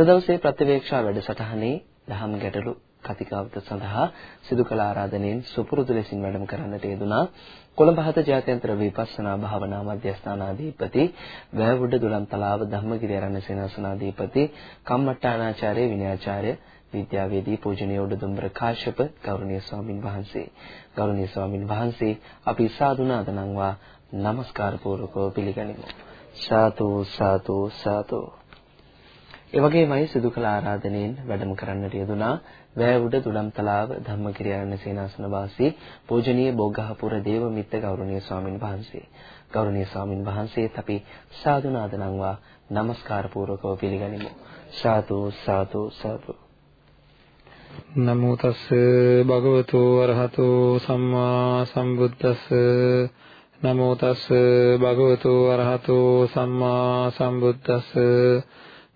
අද දවසේ ප්‍රතිවේක්ෂා වැඩසටහනේ දහම් ගැටළු කතිකාවත සඳහා සිදු කළ ආරාධනෙන් සුපුරුදු ලෙසින් වැඩම කරන්නට යෙදුනා කොළඹ හත ජාත්‍යන්තර විපස්සනා භාවනා මධ්‍යස්ථානාධිපති වැවුඩ දුලන්තලාව ධම්මගිරි ආරණ්‍ය සේනාසනාධිපති කම්මට්ටානාචාර්ය විනයාචාර්ය විද්‍යාවේදී පූජනීය උඩදුම්බර කාශ්‍යප ගෞරවනීය ස්වාමින් වහන්සේ. ගෞරවනීය ස්වාමින් වහන්සේ අපි සාදුනාද නම්වා নমස්කාර පූර්වකව පිළිගනිමු. සාතු සාතු සාතු ඒ වගේමයි සිදු කළ ආරාධනෙන් වැඩම කරන්නට යෙදුනා වැෑවුඩ දුඩම්තලාව ධම්මගිරි ආරණ්‍ය සේනාසන වාසී පූජනීය බෝගහපුර දේවමිත්ත ගෞරවනීය ස්වාමින් වහන්සේ. ගෞරවනීය ස්වාමින් වහන්සේත් අපි සාදුනාද නම්වා নমස්කාර පූර්වකව පිළිගනිමු. සාතු සාතු සාතු නමෝ තස් භගවතු වරහතෝ සම්මා සම්බුද්දස්ස. නමෝ තස් භගවතු වරහතෝ සම්මා සම්බුද්දස්ස.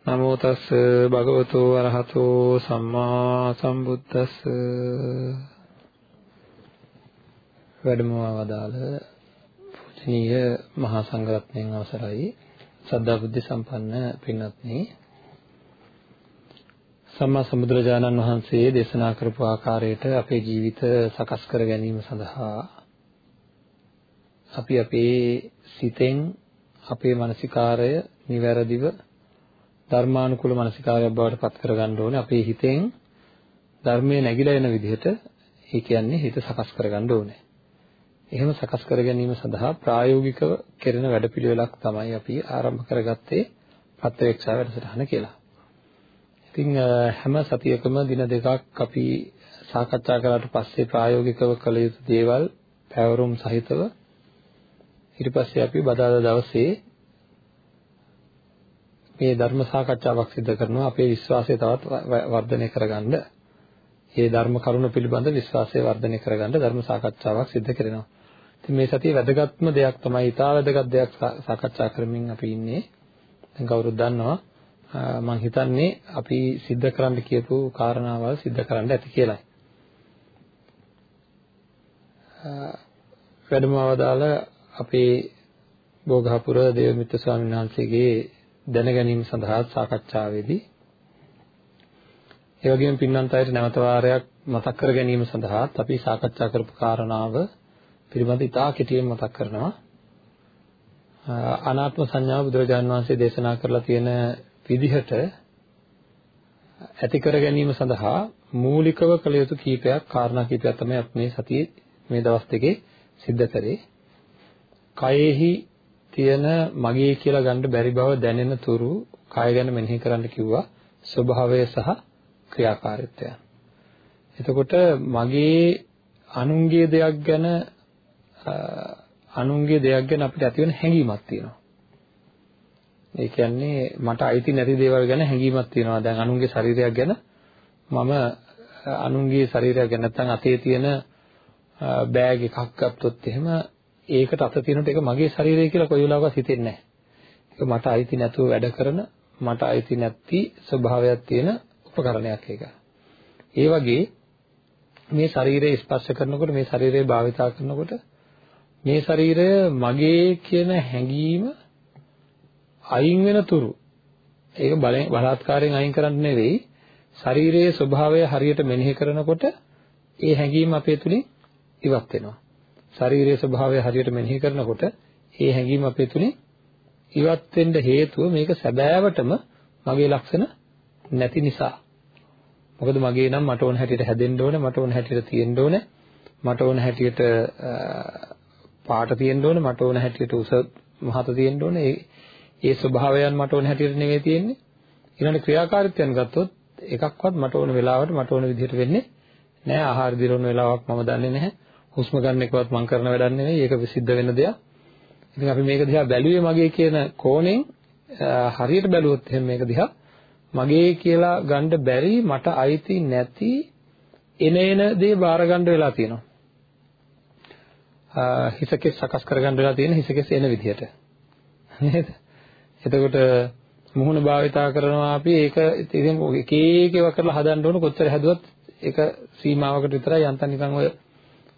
නමෝ තස් භගවතු අරහතෝ සම්මා සම්බුද්දස්ස. වැඩමවා වදාළ පූජනීය මහා සංඝරත්නයන් අවසරයි. සද්ධා බුද්ධ සම්පන්න පින්වත්නි. සම්මා සම්බුදුරජාණන් වහන්සේ දේශනා කරපු ආකාරයට අපේ ජීවිත සකස් කර ගැනීම සඳහා අපි අපේ සිතෙන් අපේ මානසිකාරය නිවැරදිව ධර්මානුකූල මානසිකාරයක් බවට පත් කරගන්න ඕනේ අපේ හිතෙන් ධර්මයේ නැగిලා එන විදිහට ඒ කියන්නේ හිත සකස් කරගන්න ඕනේ. එහෙම සකස් කර ගැනීම සඳහා ප්‍රායෝගිකව කෙරෙන වැඩපිළිවෙලක් තමයි අපි ආරම්භ කරගත්තේ ප්‍රත්‍යක්ෂා වැඩසටහන කියලා. ඉතින් හැම සතියකම දින දෙකක් අපි සාකච්ඡා කරාට පස්සේ ප්‍රායෝගිකව කළ යුතු දේවල් පැවරුම් සහිතව ඊට පස්සේ අපි බදාදා දවසේ මේ ධර්ම සාකච්ඡාවක් සිදු කරනවා අපේ විශ්වාසය තවත් වර්ධනය කරගන්න. මේ ධර්ම කරුණ පිළිබඳ විශ්වාසය වර්ධනය කරගන්න ධර්ම සාකච්ඡාවක් සිදු කරනවා. ඉතින් මේ සතියේ වැදගත්ම දෙයක් තමයි ඊටා වැදගත් දෙයක් සාකච්ඡා කරමින් අපි ඉන්නේ. දැන් කවුරුත් දන්නවා මම හිතන්නේ අපි සිද්ධ කරන්න කියපු කාරණාවල් සිද්ධ කරන්න ඇති කියලායි. වැඩම අවදාල අපේ බෝගහපුර දේවමිත්‍ර ස්වාමීන් වහන්සේගේ දැන ගැනීම සඳහා සාකච්ඡාවේදී ඒ වගේම පින්නන්ත අයට නැවත වාරයක් මතක් කර ගැනීම සඳහාත් අපි සාකච්ඡා කරපු කාරණාව පිළිබඳ ඉතා කෙටියෙන් මතක් කරනවා අනාත්ම සංඥාව බුදුරජාණන් වහන්සේ දේශනා කරලා තියෙන විදිහට ඇති කර ගැනීම සඳහා මූලිකව කළ යුතු කීපයක් කාරණා කීපයක් තමයි අපි මේ සතියේ මේ දවස් දෙකේ සිද්ධ කරේ. කයෙහි තියෙන මගේ කියලා ගන්න බැරි බව දැනෙන තුරු කය ගැන මෙනෙහි කරන්න කිව්වා ස්වභාවය සහ ක්‍රියාකාරීත්වය. එතකොට මගේ අනුන්ගේ දෙයක් ගැන අනුන්ගේ දෙයක් ගැන අපිට ඇති වෙන හැඟීමක් තියෙනවා. ඒ කියන්නේ මට අයිති නැති දේවල් ගැන හැඟීමක් තියෙනවා. දැන් අනුන්ගේ ශරීරයක් ගැන මම අනුන්ගේ ශරීරයක් ගැන නැත්නම් අතේ තියෙන බෑග් එකක් ගත්තොත් එහෙම ඒකට අත තියෙනකොට ඒක මගේ ශරීරය කියලා කොයි වෙලාවකවත් හිතෙන්නේ නැහැ. ඒක මට අයිති නැතුව වැඩ කරන මට අයිති නැති ස්වභාවයක් තියෙන උපකරණයක් ඒක. ඒ වගේ මේ ශරීරය ස්පර්ශ කරනකොට මේ ශරීරය භාවිතා කරනකොට මේ ශරීරය මගේ කියන හැඟීම අයින් වෙන තුරු ඒක බලෙන් බලාත්කාරයෙන් අයින් කරන්න නෙවෙයි ශරීරයේ ස්වභාවය හරියට මෙනෙහි කරනකොට ඒ හැඟීම අපේ තුලින් ඉවත් වෙනවා. ශාරීරික ස්වභාවය හරියට මෙනෙහි කරනකොට ඒ හැඟීම අපේ තුලින් ඉවත් වෙන්න හේතුව මේක සැබෑවටම මගේ ලක්ෂණ නැති නිසා. මොකද මගේ නම් මට ඕන හැටියට හැදෙන්න ඕනේ, මට ඕන හැටියට තියෙන්න ඕනේ, මට ඕන හැටියට පාට තියෙන්න ඕනේ, මට ඕන හැටියට උස මහත තියෙන්න ඕනේ. ඒ ඒ ස්වභාවයන් මට ඕන හැටියට නෙවෙයි තියෙන්නේ. ඊළඟ ක්‍රියාකාරීත්වයන් ගත්තොත් එකක්වත් මට ඕන වෙලාවට මට ඕන විදිහට වෙන්නේ නැහැ. ආහාර දිරවන වෙලාවක් මම දන්නේ නැහැ. හුස්ම ගන්න එකවත් මම කරන වැඩක් නෙවෙයි ඒක සිද්ධ වෙන දෙයක්. ඉතින් අපි මේක දිහා බැලුවේ මගේ කියන කෝණයෙන් හරියට බැලුවොත් එහෙනම් මේක දිහා මගේ කියලා ගන්න බැරි මට අයිති නැති එන එන දේ බාර ගන්න වෙලා තියෙනවා. හිසකෙස් සකස් කරගන්න වෙලා තියෙන හිසකෙස් එන විදිහට. නේද? එතකොට මුහුණ භාවිතා කරනවා අපි ඒක ඉතින් එක එක ඒවා කරලා හදන්න ඕන කොච්චර හැදුවත් ඒක සීමාවකට විතරයි යන්තම් නිකන් ඔය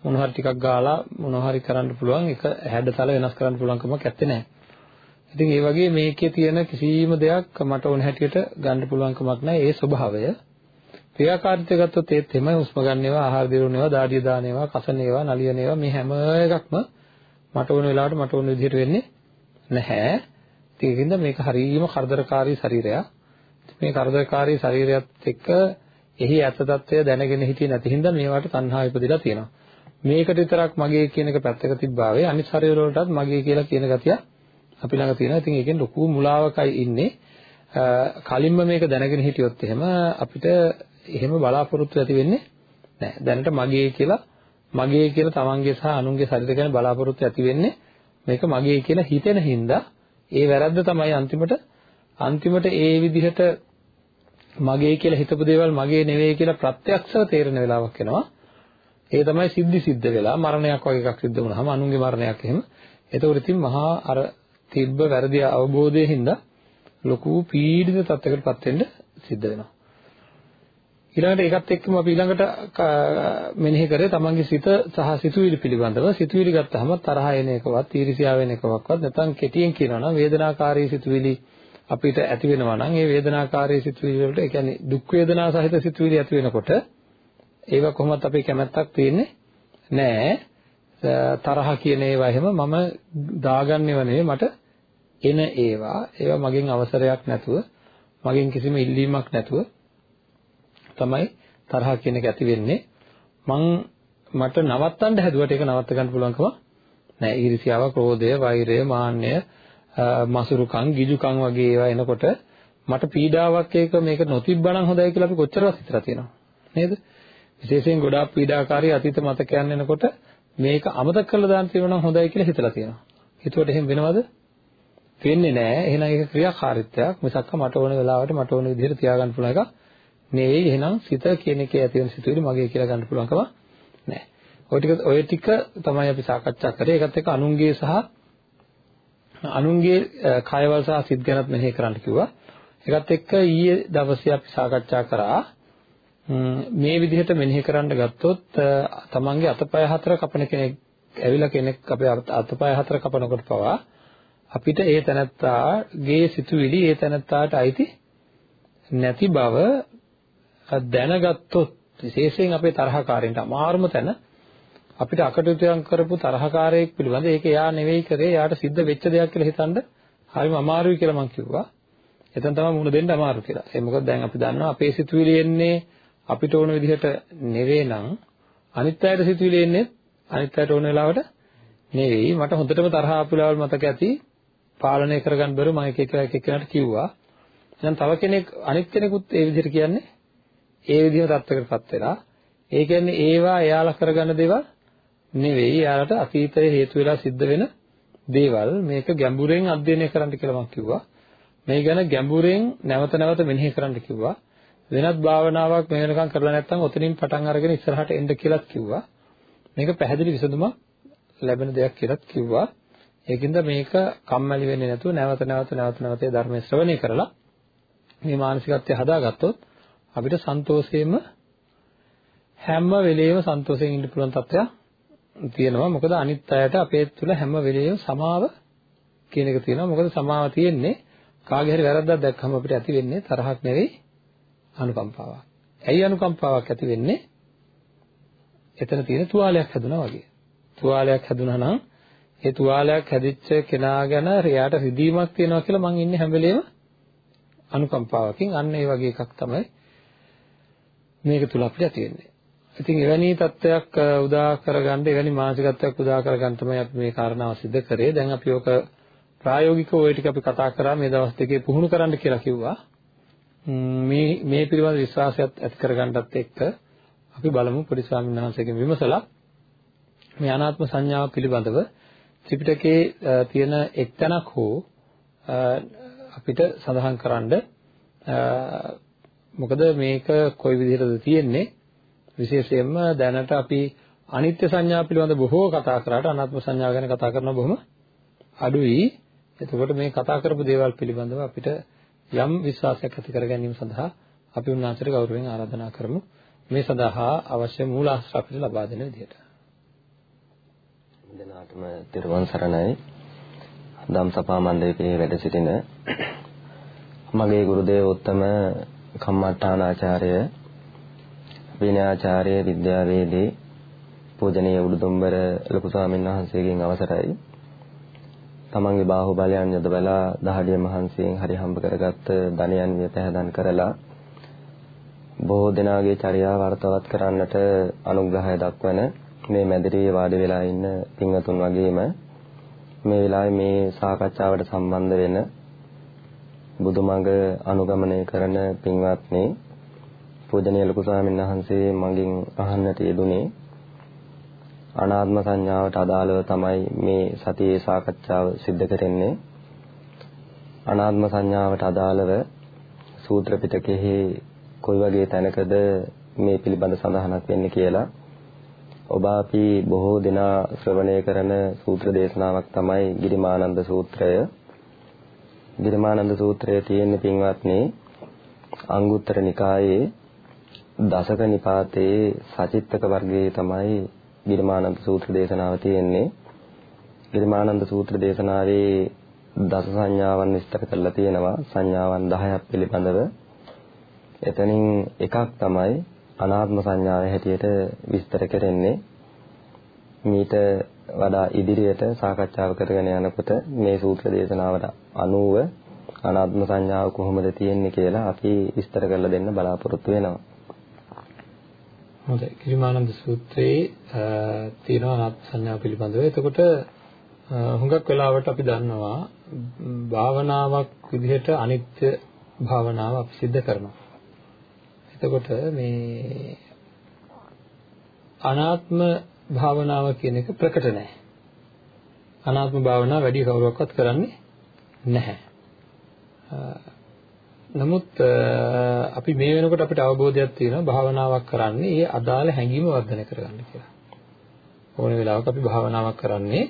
මොනවා හරි ටිකක් ගාලා මොනවා හරි කරන්න පුළුවන් ඒක හැඩතල වෙනස් කරන්න පුළුවන් කමක් නැත්තේ නෑ. ඉතින් ඒ වගේ මේකේ තියෙන කිසිම දෙයක් මට ඕන හැටියට ගන්න පුළුවන් කමක් නෑ. ඒ ස්වභාවය ක්‍රියාකාරීත්වය ගත්තොත් ඒත් එමය හුස්ම ගන්නේවා, ආහාර දිරවන්නේවා, දාඩිය දානේවා, කසනේවා, නලියනේවා මේ හැම එකක්ම මට ඕන වෙලාවට මට ඕන විදිහට වෙන්නේ නැහැ. ඉතින් මේක හරීම කරදරකාරී ශරීරයක්. මේ කරදරකාරී ශරීරයත් එක්ක එහි ඇත්ත తත්වය දැනගෙන හිටියේ නැති හින්දා මේවට තණ්හා ඉපදිලා තියෙනවා. මේකට විතරක් මගේ කියන එක පැත්තක තිබ්බාවේ අනිත් ශරීර වලටත් මගේ කියලා කියන ගතිය අපි ළඟ තියෙනවා. ඉතින් ඒකෙන් ලොකු මුලාවකයි ඉන්නේ. කලින්ම මේක දැනගෙන හිටියොත් එහෙම අපිට එහෙම බලාපොරොත්තු ඇති වෙන්නේ නැහැ. දැනට මගේ කියලා මගේ කියලා තමන්ගේ සහ අනුන්ගේ ශරීර ගැන බලාපොරොත්තු ඇති වෙන්නේ මේක මගේ කියලා හිතෙන හින්දා ඒ වැරද්ද තමයි අන්තිමට අන්තිමට ඒ විදිහට මගේ කියලා හිතපු දේවල් මගේ නෙවෙයි කියලා ප්‍රත්‍යක්ෂව තේරෙන වෙලාවක් එනවා. ඒ තමයි සිද්ධි සිද්ධ වෙලා මරණයක් වගේ එකක් සිද්ධ වුණාම අනුන්ගේ මරණයක් එහෙම. එතකොට ඉතින් මහා අර තිබ්බ වැරදි අවබෝධයෙන් හින්දා ලොකු පීඩිත තත්යකටපත් වෙන්න සිද්ධ වෙනවා. ඊළඟට ඒකත් එක්කම අපි ඊළඟට මෙනෙහි කරේ තමන්ගේ සිත සහ සිතුවිලි පිළිබඳව සිතුවිලි ගත්තාම තරහ එන එකවත් ඊර්ෂ්‍යාව වෙන එකවත් නැත්නම් කෙටියෙන් කියනවා නම් වේදනාකාරී සිතුවිලි අපිට ඇති වෙනවා නම් ඒ වේදනාකාරී සිතුවිලි වලට ඒ කියන්නේ දුක් වේදනා සහිත සිතුවිලි ඇති වෙනකොට ඒව කොහොමත් අපේ කැමැත්තක් තියෙන්නේ නෑ. තරහ කියන ඒවා එහෙම මම දාගන්නේව නෙවෙයි මට එන ඒවා. ඒවා මගෙන් අවසරයක් නැතුව මගෙන් කිසිම ඉල්ලීමක් නැතුව තමයි තරහ කියන එක ඇති වෙන්නේ. මං මට නවත්තන්න හැදුවට ඒක නවත්ත ගන්න පුළුවන්කම නෑ. ඊර්ෂ්‍යාව ක්‍රෝධය වෛරය මාන්නය මසුරුකම් ගිජුකම් වගේ ඒවා එනකොට මට පීඩාවක් එක මේක නොතිබ්බනම් හොඳයි කියලා අපි කොච්චරවත් හිතලා තියෙනවා. නේද? විශේෂයෙන් ගොඩාක් පීඩාකාරී අතීත මතකයන් එනකොට මේක අමතක කරලා දාන්න තියෙනවා නම් හොඳයි කියලා හිතලා තියෙනවා හිතුවට එහෙම වෙනවද වෙන්නේ නැහැ එහෙනම් ඒක ක්‍රියාකාරීත්වයක් මිසක්ක මට ඕන වෙලාවට මට ඕන විදිහට තියාගන්න පුළුවන් එකක් නෙවෙයි එහෙනම් සිත කියන එකේ ඇති වෙන සිතුවිලි මගේ කියලා ගන්න පුළුවන්කම නැහැ. ඔය ටික ඔය ටික තමයි අපි සාකච්ඡා කරේ. ඒකත් එක්ක අනුන්ගේ සහ අනුන්ගේ කයවල සහ සිත් ගැනත් මෙහෙ කරන්න කිව්වා. ඒකත් එක්ක ඊයේ දවසේ අපි සාකච්ඡා කරා මේ විදිහට මෙනෙහි කරන්න ගත්තොත් තමන්ගේ අතපය හතර කපන කෙනෙක් ඇවිල්ලා කෙනෙක් අපේ අතපය හතර කපනකොට පවා අපිට ඒ තැනත්තාගේ සිතුවිලි ඒ තැනත්තාට අයිති නැති බව දැනගත්තොත් විශේෂයෙන් අපේ තරහකාරයින්ට අමාරුම තැන අපිට අකටයුතුයන් කරපු තරහකාරයෙක් පිළිබඳ ඒක යා නෙවෙයි කරේ යාට සිද්ධ වෙච්ච දෙයක් කියලා හිතනද හරිම අමාරුයි කියලා මම කිව්වා. එතන තමයි මුණ දෙන්න අමාරු කියලා. ඒ මොකද දැන් අපි දන්නවා අපේ සිතුවිලි එන්නේ අපිට ඕන විදිහට නෙවෙයි නම් අනිත් අයට සිතුවිලි එන්නේ අනිත් අයට ඕන වෙලාවට නෙවෙයි. මට හොඳටම තරහ ආපු වෙලාවල් මතක ඇති. පාලනය කරගන්න බැරුව මම එක එක එක එකනට කිව්වා. දැන් තව කෙනෙක් අනිත් කෙනෙකුත් ඒ විදිහට කියන්නේ ඒ විදිහම තත්ත්වයකටපත් වෙලා. ඒ කියන්නේ ඒවා එයාලා කරගන්න දේවල් නෙවෙයි. එයාලට අතීතයේ හේතු වෙලා සිද්ධ වෙන දේවල්. මේක ගැඹුරෙන් අධ්‍යයනය කරන්න කියලා මම කිව්වා. මේ ගැන ගැඹුරෙන් නැවත නැවත මෙනෙහි කරන්න කිව්වා. වෙනත් භාවනාවක් මේ වෙනකන් කරලා නැත්නම් ඔතනින් පටන් අරගෙන ඉස්සරහට එන්න කියලාත් කිව්වා මේක පැහැදිලි විසඳුමක් ලැබෙන දෙයක් කියලාත් කිව්වා ඒකින්ද මේක කම්මැලි වෙන්නේ නැතුව නැවත නැවත නැවත නැවත ධර්මයේ ශ්‍රවණය කරලා මේ මානසිකත්වය හදාගත්තොත් අපිට සන්තෝෂයෙන්ම හැම වෙලෙම සන්තෝෂයෙන් ඉන්න පුළුවන් තත්ත්වයක් තියෙනවා. මොකද අනිත් අයට අපේ තුල හැම වෙලෙම සමාව කියන එක තියෙනවා. මොකද සමාව තියෙන්නේ කාගේ හරි වැරද්දක් දැක්කම අපිට ඇති වෙන්නේ තරහක් නෙවෙයි අනුකම්පාවක්. ඇයි අනුකම්පාවක් ඇති වෙන්නේ? එතන තියෙන තුවාලයක් හැදුනා වගේ. තුවාලයක් හැදුනා නම් ඒ තුවාලයක් හැදිච්ච කෙනා ගැන එයාට රිදීමක් තියෙනවා කියලා මං ඉන්නේ හැම වෙලෙම අනුකම්පාවකින් අන්න ඒ වගේ එකක් තමයි මේක තුල අපිට ඇති වෙන්නේ. ඉතින් එවැනි තත්ත්වයක් උදා කරගන්න එවැනි මානසිකත්වයක් උදා කරගන්න තමයි අපි මේ කාරණාව සිදු කරේ. දැන් අපි ඔක ප්‍රායෝගිකව ওই ටික අපි කතා කරා මේ දවස් දෙකේ පුහුණු කරන්න කියලා කිව්වා. මේ මේ පිළිබඳ විශ්වාසයත් ඇති කරගන්නත් එක්ක අපි බලමු පොඩි ස්වාමීන් වහන්සේගෙන් විමසලා මේ අනාත්ම සංඥාව පිළිබඳව ත්‍රිපිටකයේ තියෙන එක්තැනක් හෝ අපිට සඳහන් කරන්න මොකද මේක කොයි විදිහටද තියෙන්නේ විශේෂයෙන්ම දැනට අපි අනිත්‍ය සංඥා පිළිබඳ බොහෝ කතා කරාට අනාත්ම සංඥාව ගැන කතා කරන බොහොම අඩුයි. එතකොට මේ කතා කරපු දේවල් පිළිබඳව අපිට යම් විශ්වාසයක් ඇති කර ගැනීම සඳහා අපි උන්වහන්සේට ගෞරවයෙන් ආරාධනා කරමු. මේ සඳහා අවශ්‍ය මූලාශ්‍ර අපිට ලබා දෙන විදිහට. දෙනාටම තිරුවන් සරණයි. ධම්සපා මණ්ඩපයේ වැඩ සිටින මගේ ගුරු දේවෝත්තම කම්මට්ටානාචාර්ය විනයාචාර්ය විද්‍යාවේදී පූජනීය උඩුදුම්බර ලොකු ස්වාමීන් වහන්සේගෙන් අවසරයි තමන්ගේ බාහුවලයන් යොදවලා දහඩිය මහන්සියෙන් හරි හම්බ කරගත්ත ධනයන් විතහදන් කරලා බොහෝ දෙනාගේ චර්යාව වර්තවත් කරන්නට අනුග්‍රහය දක්වන මේ මැදිරියේ වාඩි වෙලා ඉන්න පින්වතුන් වගේම මේ වෙලාවේ මේ සාකච්ඡාවට සම්බන්ධ වෙන බුදුමඟ අනුගමනය කරන පින්වත්නි පූජනීය ලොකු ස්වාමීන් වහන්සේ මගෙන් අහන්නට යෙදුනේ අනාත්ම සංඥාවට අදාළව තමයි මේ සතියේ සාකච්ඡාව සිද්ධ කරන්නේ අනාත්ම සංඥාවට අදාළව සූත්‍ර පිටකයේ කොයි වගේ තැනකද මේ පිළිබඳ සඳහනක් වෙන්නේ කියලා ඔබ අපි බොහෝ දෙනා ශ්‍රවණය කරන සූත්‍ර දේශනාවක් තමයි ගිරිමානන්ද සූත්‍රය. ගිරිමානන්ද සූත්‍රයේ තියෙන පින්වත්නි අංගුත්තර නිකායේ දසක නිපාතයේ සචිත්තක වර්ගයේ තමයි ගිරිමානන්ද සූත්‍ර දේශනාව තියෙන්නේ. ගිරිමානන්ද සූත්‍ර දේශනාවේ දස සංඥාවන් විස්තර කරලා තියෙනවා. සංඥාවන් 10ක් පිළිබඳව. එතනින් එකක් තමයි අනාත්ම සංඥාවේ හැටියට විස්තර කරන්නේ මීට වඩා ඉදිරියට සාකච්ඡාව කරගෙන යනකොට මේ සූත්‍ර දේශනාවට අනුව අනාත්ම සංඥාව කොහොමද තියෙන්නේ කියලා අපි විස්තර කරලා දෙන්න බලාපොරොත්තු වෙනවා. හොඳයි. කිරිමානන්ද සූත්‍රයේ තියෙන අනාත්ම සංඥාව පිළිබඳව. එතකොට හුඟක් වෙලාවට අපි දන්නවා භාවනාවක් විදිහට අනිත්‍ය භාවනාව අපි සිද්ධ කරනවා. එතකොට මේ අනාත්ම භාවනාව කියන එක ප්‍රකට නැහැ. අනාත්ම භාවනාව වැඩි කවුරක්වත් කරන්නේ නැහැ. නමුත් අපි මේ වෙනකොට අපිට අවබෝධයක් තියෙනවා භාවනාවක් කරන්නේ ඒ අදාළ හැඟීම වර්ධනය කරගන්න කියලා. ඕන වෙලාවක අපි භාවනාවක් කරන්නේ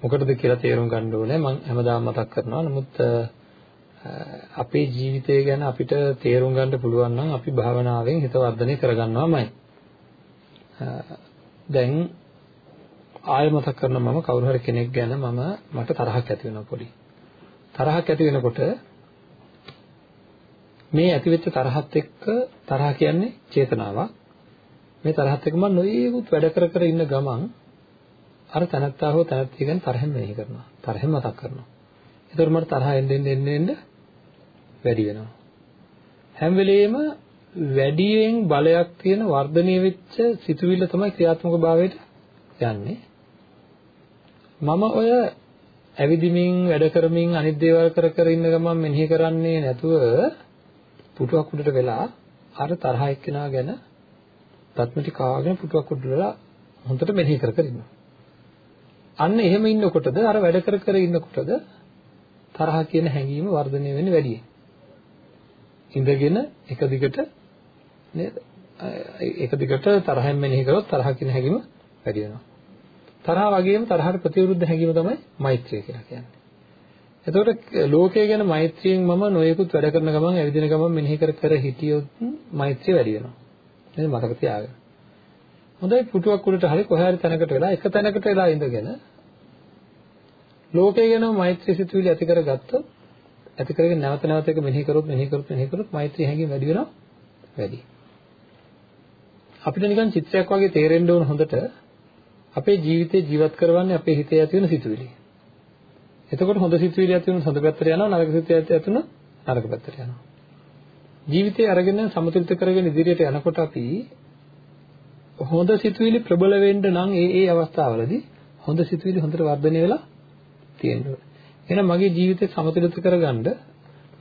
මොකටද කියලා තේරුම් ගන්න ඕනේ. මම හැමදාම මතක් කරනවා. නමුත් අපේ ජීවිතය ගැන අපිට තේරුම් ගන්න පුළුවන් නම් අපි භාවනාවෙන් හිත වර්ධනය කරගන්නවාමයි. දැන් ආයෙ මතක් කරනවා මම කවුරු හරි කෙනෙක් ගැන මම මට තරහක් ඇති වෙනවා පොඩි. තරහක් ඇති වෙනකොට මේ ඇතිවෙච්ච තරහත් එක්ක තරහ කියන්නේ චේතනාවක්. මේ තරහත් එක්ක මම නොයේකුත් වැඩ කර කර ඉන්න ගමන් අර තනත්තා හෝ තනත්තිය ගැන තරහෙන් මෙනෙහි කරනවා. තරහෙන් මතක් කරනවා. ඒතර මට තරහ එන්න එන්න එන්න වැඩි වෙනවා. හැම වෙලෙම වැඩියෙන් බලයක් තියෙන වර්ධනය වෙච්ච සිතුවිල්ල තමයි ක්‍රියාත්මක භාවයට යන්නේ. මම ඔය ඇවිදිමින් වැඩ කරමින් අනිත් දේවල් කර කර ඉන්න ගමන් මෙනෙහි කරන්නේ නැතුව පුටුවක් උඩට වෙලා අර තරහ එක්කෙනා ගැන තත්මිටි කාගෙන පුටුවක් උඩට වෙලා හොඳට මෙනෙහි කර කර ඉන්නවා. අන්න එහෙම ඉන්නකොටද අර වැඩ කර කර ඉන්නකොටද තරහ කියන හැඟීම වර්ධනය වෙන්නේ වැඩියෙන්. ඉඳගෙන එක දිගට නේද? එක දිගට තරහෙන් මෙනෙහි කරොත් තරහ කියන හැඟීම වැඩි වෙනවා. තරහ වගේම තරහට ප්‍රතිවිරුද්ධ හැඟීම තමයි මෛත්‍රිය කියලා කියන්නේ. එතකොට ලෝකය ගැන මෛත්‍රියෙන් මම නොයෙකුත් වැඩ කරන ගමන් ඇවිදින ගමන් මෙනෙහි කර කර හිටියොත් මෛත්‍රිය වැඩි වෙනවා. නේද මතක තියාගන්න. හොඳයි පුටුවක් උඩට හරි කොහේ හරි තැනකට වෙලා එක තැනකට වෙලා ඉඳගෙන ලෝකය ගැන මෛත්‍රී සිතුවිලි ඇති කරගත්තොත් ඇති කරගෙන නැවත නැවත එක මෙනෙහි කරොත් මෙනෙහි කරොත් මෙනෙහි කරොත් මෛත්‍රී හැඟීම වැඩි වෙනවා වැඩි. අපිට නිකන් චිත්‍රයක් වගේ තේරෙන්න ඕන හොඳට අපේ ජීවිතේ ජීවත් කරවන්නේ අපේ හිතේ ඇති වෙන සිතුවිලි. එතකොට හොඳ සිතුවිලි ඇති වෙන හොඳ පැත්තට යනවා නරක සිතුවිලි ඇති වෙන නරක පැත්තට යනවා. ජීවිතේ අරගෙන සමතුලිත කරගෙන ඉදිරියට යනකොට අපි හොඳ සිතුවිලි ප්‍රබල වෙන්න නම් ඒ ඒ අවස්ථාවලදී හොඳ සිතුවිලි හොඳට වර්ධනය වෙලා තියෙන්න ඕනේ. එහෙනම් මගේ ජීවිතේ සමතුලිත කරගන්න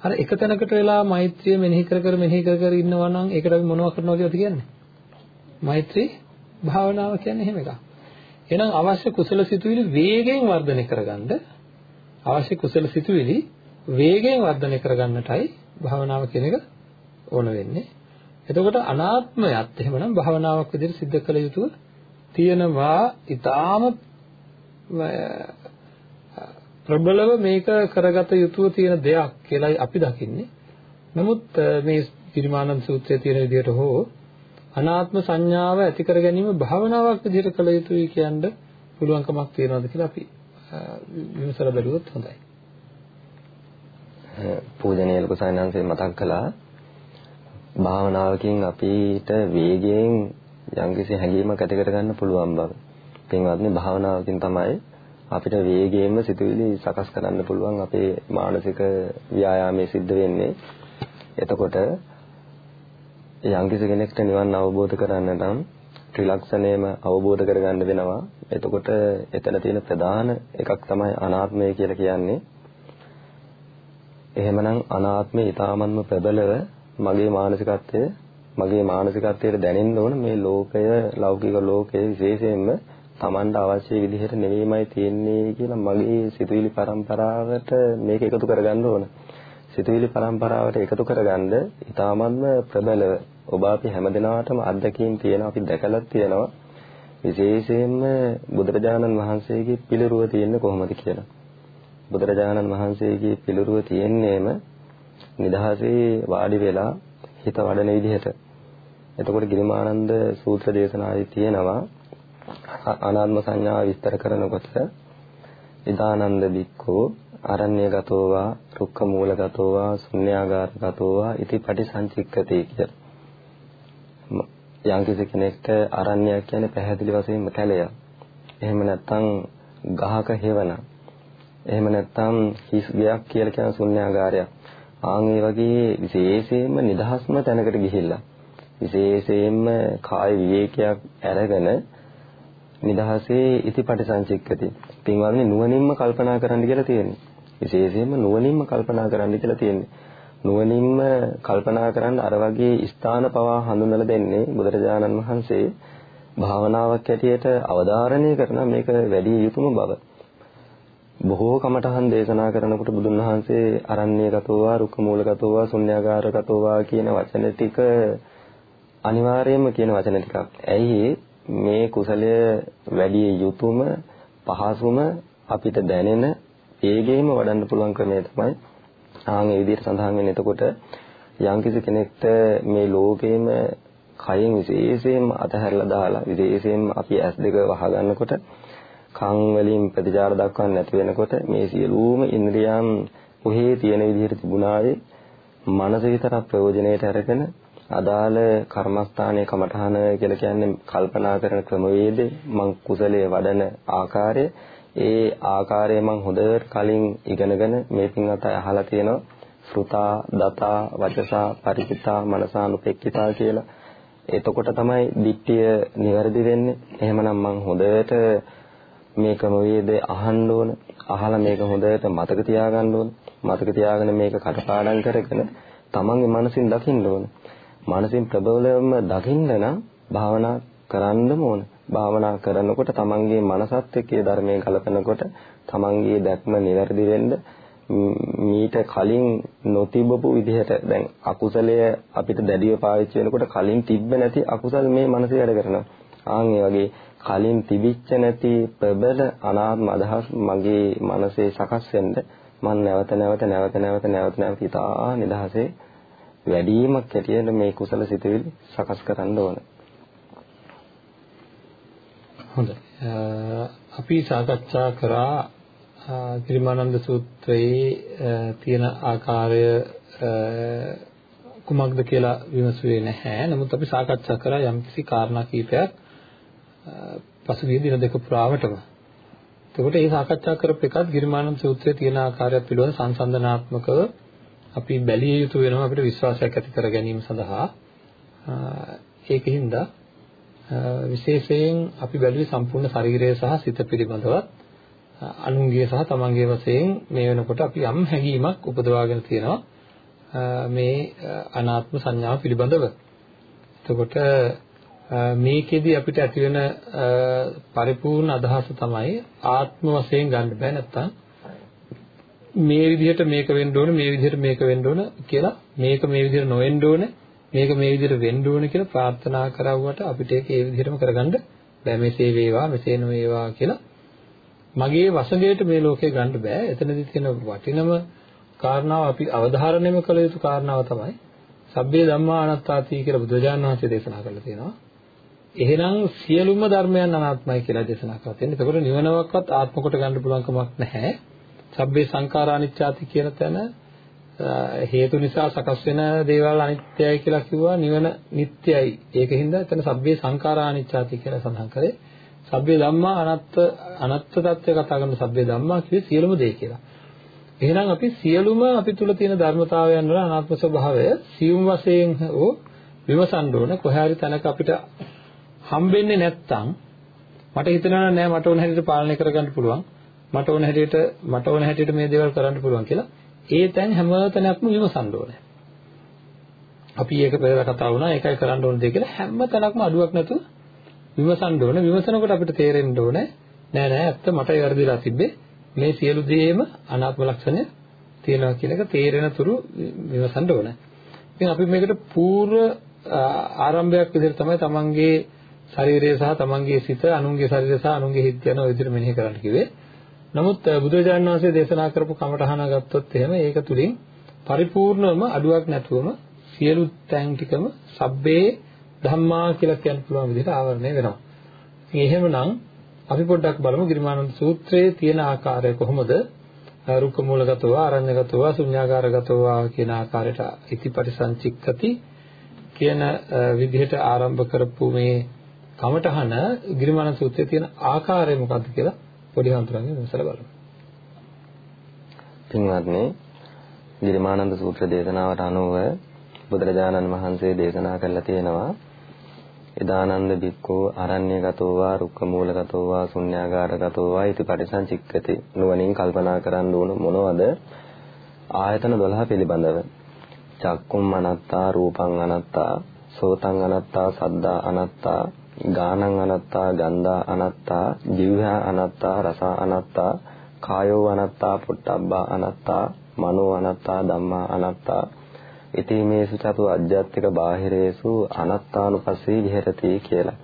අර එක තැනකට වෙලා මෛත්‍රිය මෙනෙහි කර කර මෙනෙහි කර කර ඉන්නවා නම් ඒකට අපි මොනවද කරනවා කියලාද කියන්නේ? මෛත්‍රී භාවනාව කියන්නේ එහෙම එකක්. එහෙනම් අවශ්‍ය කුසල සිතුවිලි වේගයෙන් වර්ධනය කරගන්න අවශ්‍ය කුසල සිතුවිලි වේගයෙන් වර්ධනය කරගන්නටයි භාවනාව කියන එක ඕන වෙන්නේ. එතකොට අනාත්මයත් එහෙමනම් භාවනාවක් විදිහට सिद्ध කළ යුතු තියෙනවා ඊටාම ප්‍රබලව මේක කරගත යුතුව තියෙන දෙයක් කියලා අපි දකින්නේ. නමුත් මේ පිරිමානන්ද සූත්‍රයේ තියෙන විදිහට හෝ අනාත්ම සංඥාව ඇති කර ගැනීම භාවනාවක් විදිහට කළ යුතුයි කියන්න පුළුවන්කමක් තියෙනවද කියලා අපි විමසලා බැලුවොත් හොඳයි. පූජනීය ලොකු සයන්හන්සේ මතක් කළා භාවනාවකින් අපිට වේගයෙන් යම්කිසි හැඟීමක් ඇති කරගන්න පුළුවන් බව. පින්වත්නි භාවනාවකින් තමයි අපිට වේගයෙන්ම සිතුවිලි සකස් කරන්න පුළුවන් අපේ මානසික ව්‍යායාමයේ සිද්ධ වෙන්නේ. එතකොට යම්කිසි කෙනෙක්ට නිවන් අවබෝධ කරගන්න නම් ත්‍රිලක්ෂණයම අවබෝධ කරගන්න වෙනවා. එතකොට එතන තියෙන ප්‍රධාන එකක් තමයි අනාත්මය කියලා කියන්නේ. එහෙමනම් අනාත්මය ඊටාමන්ම ප්‍රබලව මගේ මානසිකත්වය මගේ මානසිකත්වයට දැනෙන්න ඕන මේ ලෝකය ලෞකික ලෝකයේ විශේෂයෙන්ම Tamanට අවශ්‍ය විදිහට නෙවෙයිමයි තියෙන්නේ කියලා මගේ සිතුවිලි පරම්පරාවට මේක එකතු කරගන්න ඕන. සිතුවිලි පරම්පරාවට එකතු කරගන්න ඊටාමත්ම ප්‍රබලව ඔබ අපි හැමදිනාටම අත්දැකීම් තියෙනවා අපි දැකලා තියෙනවා විශේෂයෙන්ම බුදුරජාණන් වහන්සේගේ පිළිරුව තියෙන්නේ කොහොමද කියලා. බුදුරජාණන් වහන්සේගේ පිළිරුව තියෙන්නේම නිදහසේ වාඩි වෙලා හිත වඩන විදිහට. එතකොට ගිරිමානන්ද සූත්‍ර දේශනාවේ තියෙනවා අනාත්ම සංඥාව විස්තර කරනකොට ඉදානන්ද බික්කෝ අරණ්‍යගතෝ වා රුක්ක මූලගතෝ වා ශුන්‍යාගාරගතෝ වා ඉති පටිසංචික්කති කියලා. යම්කිසි කෙනෙක්ට අරණ්‍යයක් කියන්නේ පැහැදිලි වශයෙන්ම කැලයක්. එහෙම නැත්නම් ගහක හේවන. එහෙම නැත්නම් හිස් ගයක් කියලා කියන ශුන්‍යාගාරයක්. ආන් ඒ වගේ විශේෂයෙන්ම නිදහස්ම තැනකට ගිහිල්ලා විශේෂයෙන්ම කාය විවේකයක් අරගෙන නිදහසේ ඉතිපටි සංචික්කති. පින්වත්නි නුවණින්ම කල්පනා කරන්න කියලා තියෙන්නේ. විශේෂයෙන්ම නුවණින්ම කල්පනා කරන්න කියලා තියෙන්නේ. නුවණින්ම කල්පනා කරන්න අර වගේ ස්ථාන පවා හඳුන්වලා දෙන්නේ බුදුරජාණන් වහන්සේ භාවනාවක් ඇටියට අවධාරණය කරන මේක වැඩි යුතුම බව. බොහෝ කමඨහන් දේශනා කරනකොට බුදුන් වහන්සේ අරණ්‍යගතෝවා රුක්කමූලගතෝවා ශුන්‍යාගාරගතෝවා කියන වචන ටික අනිවාර්යයෙන්ම කියන වචන ටිකක්. ඇයි මේ කුසලය වැඩි යුතුයම පහසුම අපිට දැනෙන ඒගෙම වඩන්න පුළුවන් ක්‍රමය තමයි ආන් ඒ විදිහට සඳහන් වෙන්නේ. එතකොට යම්කිසි කෙනෙක්ට මේ ලෝකේම කයෙන් විශේෂයෙන්ම අතහැරලා දාලා විශේෂයෙන්ම අපි ඇස් දෙක වහගන්නකොට කන් වලින් ප්‍රතිචාර දක්වන්න නැති වෙනකොට මේ සියලුම ඉන්ද්‍රියන් ඔහේ තියෙන විදිහට තිබුණාවේ මනස විතරක් ප්‍රයෝජනෙට අරගෙන අදාළ කර්මස්ථානයේ කමඨහන කියලා කියන්නේ කල්පනා කරන ක්‍රමවේදේ මං කුසලයේ වඩන ආකාරය ඒ ආකාරය මං හොඳට කලින් ඉගෙනගෙන මේ පින්වත් අය අහලා තියෙනවා. ශ්‍රුතා දතා වචසා පරිචිතා මනසානුපෙක්කිතා කියලා. එතකොට තමයි දිට්ඨිය નિවැරදි වෙන්නේ. එහෙමනම් මං හොඳට මේ ක්‍රමවේදය අහන්න ඕන? අහලා මේක හොඳට මතක තියාගන්න ඕන. මතක තියාගෙන මේක කටපාඩම් කරගෙන තමන්ගේ මනසින් දකින්න ඕන. මානසින් ප්‍රබලවම දකින්න නම් භාවනා කරන්නම ඕන. භාවනා කරනකොට තමන්ගේ මනසත් එක්ක ඒ ධර්මයේ කලපනකොට තමන්ගේ දැක්ම નિවැරදි වෙන්න මීට කලින් නොතිබපු විදිහට දැන් අකුසලය අපිට දැඩිව පාවිච්චි වෙනකොට කලින් තිබ්බ නැති අකුසල් මේ මනසේ වැඩ කරනවා. ආන් ඒ වගේ කලින් තිබිච්ච නැති ප්‍රබල අනාත්ම අදහස් මගේ මනසේ සකස් වෙන්න මම නැවත නැවත නැවත නැවත නැවත නැවත ඉතා නිදහසේ වැඩිවීමක් ඇටියට මේ කුසල සිතුවිලි සකස් කරන්න ඕන. හොඳයි. අපි සාකච්ඡා කරා ගිරිමානන්ද සූත්‍රයේ තියෙන ආකාරය කුමක්ද කියලා විමසුවේ නැහැ. නමුත් අපි සාකච්ඡා කරා යම්කිසි කාරණා කීපයක් පසුගිය දින දෙක පුරාවටම. එතකොට මේ සාකච්ඡා කරපු එකත් ගිරිමානන්ද සූත්‍රයේ තියෙන ආකාරය පිළිබඳ සංසන්දනාත්මකව අපි බැලිය යුතු වෙනවා අපිට විශ්වාසයක් ඇති කර ගැනීම සඳහා ඒකින්ද විශේෂයෙන් අපි බැලුවේ සම්පූර්ණ ශරීරය සහ සිත පිළිබඳව අනුන්ගේ සහ තමන්ගේ වශයෙන් මේ වෙනකොට අපි යම් හැඟීමක් උපදවාගෙන තියෙනවා මේ අනාත්ම සංඥාව පිළිබඳව. එතකොට මේකෙදි අපිට ඇති වෙන පරිපූර්ණ අදහස තමයි ආත්ම වශයෙන් ගන්න බෑ නැත්තම් මේ විදිහට මේක වෙන්න ඕන මේ විදිහට මේක වෙන්න ඕන කියලා මේක මේ විදිහට නොවෙන්න ඕන මේක මේ විදිහට වෙන්න ඕන කියලා ප්‍රාර්ථනා කරවුවට අපිට ඒක ඒ විදිහටම කරගන්න බෑ මෙසේ වේවා මෙසේ නොවේවා කියලා මගේ වසඟයට මේ ලෝකේ ගන්න බෑ එතනදි තියෙන වටිනම කාරණාව අපි අවධාරණයම කළ යුතු කාරණාව තමයි සබ්බේ ධම්මා අනාත්තාති කියලා බුදුරජාණන් වහන්සේ දේශනා කරලා තියෙනවා එහෙනම් සියලුම ධර්මයන් අනාත්මයි කියලා දේශනා කරලා තියෙනවා. එතකොට නිවනවක්වත් ආත්ම කොට ගන්න පුළුවන් කමක් නැහැ. සබ්බේ සංඛාරා අනිච්චාති කියන තැන හේතු නිසා සකස් වෙන දේවල් අනිත්‍යයි කියලා කිව්වා නිවන නිට්ටයයි. ඒකින්ද එතන සබ්බේ සංඛාරා අනිච්චාති කියලා සඳහන් කරේ. සබ්බේ ධම්මා අනත්ත අනත්ත தත්ත්වය කතා කරන සබ්බේ ධම්මා කිව්වේ සියලුම දේ කියලා. එහෙනම් අපි සියලුම අපි තුල තියෙන ධර්මතාවයන් වල අනාත්ම ස්වභාවය සියුම් වශයෙන් හෝ විමසන්න ඕන කොහේ හරි තැනක අපිට හම්බෙන්නේ නැත්තම් මට හිතෙනවා නෑ මට ඕන හැටියට පාලනය කරගන්න පුළුවන් මට ඕන හැටියට මට ඕන හැටියට මේ දේවල් කරන්න පුළුවන් කියලා ඒ තැන් හැම තැනක්ම විමසන්න ඕනේ. අපි ඒක පෙරලා කතා වුණා ඒකයි කරන්න ඕන දේ කියලා හැම තැනක්ම අඩුවක් නැතුව විමසන්න ඕනේ. විමසනකොට අපිට තේරෙන්න ඕනේ නෑ නෑ ඇත්ත මටයි වැරදිලා තිබ්බේ. මේ සියලු දේම අනාත්ම ලක්ෂණය තියෙනවා කියන එක තේරෙන තුරු විමසන්න ඕනේ. ඉතින් අපි මේකට පූර්ව ආරම්භයක් විදිහට තමයි තමන්ගේ ශරීරය සහ තමන්ගේ සිත අනුන්ගේ ශරීරය සහ අනුන්ගේ හිත යන ඔය විදිහට මෙනෙහි කරන්න කිව්වේ. නමුත් බුදුරජාණන් වහන්සේ දේශනා කරපු කමඨහන ගත්තොත් එහෙම ඒක තුලින් පරිපූර්ණවම අඩුවක් නැතුවම සියලු තැන් ටිකම සබ්බේ ධම්මා කියලා කියන්න පුළුවන් විදිහට ආවරණය වෙනවා. ඉතින් එහෙමනම් අපි පොඩ්ඩක් බලමු ගිරිමානන්ද සූත්‍රයේ තියෙන ආකාරය කොහොමද? රුක්ක මූලගතව, ආරණ්‍යගතව, ශුන්‍යාකාරගතව කියන ආකාරයට ඉතිපටිසංචික්කති කියන විදිහට ආරම්භ කරපු මේ කමඨහන ගිරිමානන්ද සූත්‍රයේ තියෙන ආකාරය මොකක්ද කියලා පොඩි හඳුරන්නේ විමසලා බලමු. පින්වත්නි, ගිරිමානන්ද සූත්‍ර දේශනාවට අනුව බුදුරජාණන් වහන්සේ දේශනා කළා තියෙනවා ඉදානන්ද බික්කෝ අරණ්‍යගතෝ වා රුක්ක මූලගතෝ වා ශුන්‍යාගාරගතෝ වා ඉති පටිසංචික්කති නුවණින් කල්පනා කරන්න ඕන මොනවද? ආයතන 12 පිළිබඳව. චක්කුම් අනත්තා රූපං අනත්තා සෝතං අනත්තා සද්දා අනත්තා ගානං අනත්තා ගන්ධා අනත්තා ජීවහා අනත්තා රස අනත්තා කායෝ අනත්තා පුට්ටබ්බා අනත්තා මනෝ අනත්තා ධම්මා අනත්තා ඉතිමේසු චතු අජ්ජත්තික බාහිරේසු අනත්තානුපස්සී විහෙරති කියලා.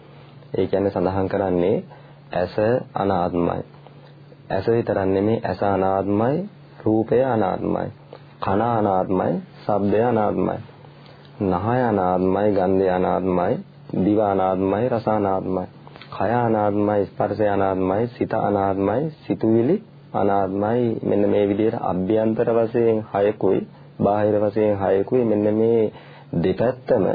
ඒ කියන්නේ සඳහන් කරන්නේ ඇස අනාත්මයි. ඇස විතරක් නෙමෙයි ඇස අනාත්මයි, රූපය අනාත්මයි, කන අනාත්මයි, ශබ්දය අනාත්මයි. නහය අනාත්මයි, ගන්ධය අනාත්මයි, දිව අනාත්මයි, රස අනාත්මයි. කය අනාත්මයි, ස්පර්ශය අනාත්මයි, සිත අනාත්මයි, සිතුවිලි අනාත්මයි. මෙන්න මේ විදිහට අභ්‍යන්තර වශයෙන් හයකුයි බාහිර වශයෙන් හයකුයි මෙන්න මේ දෙපැත්තම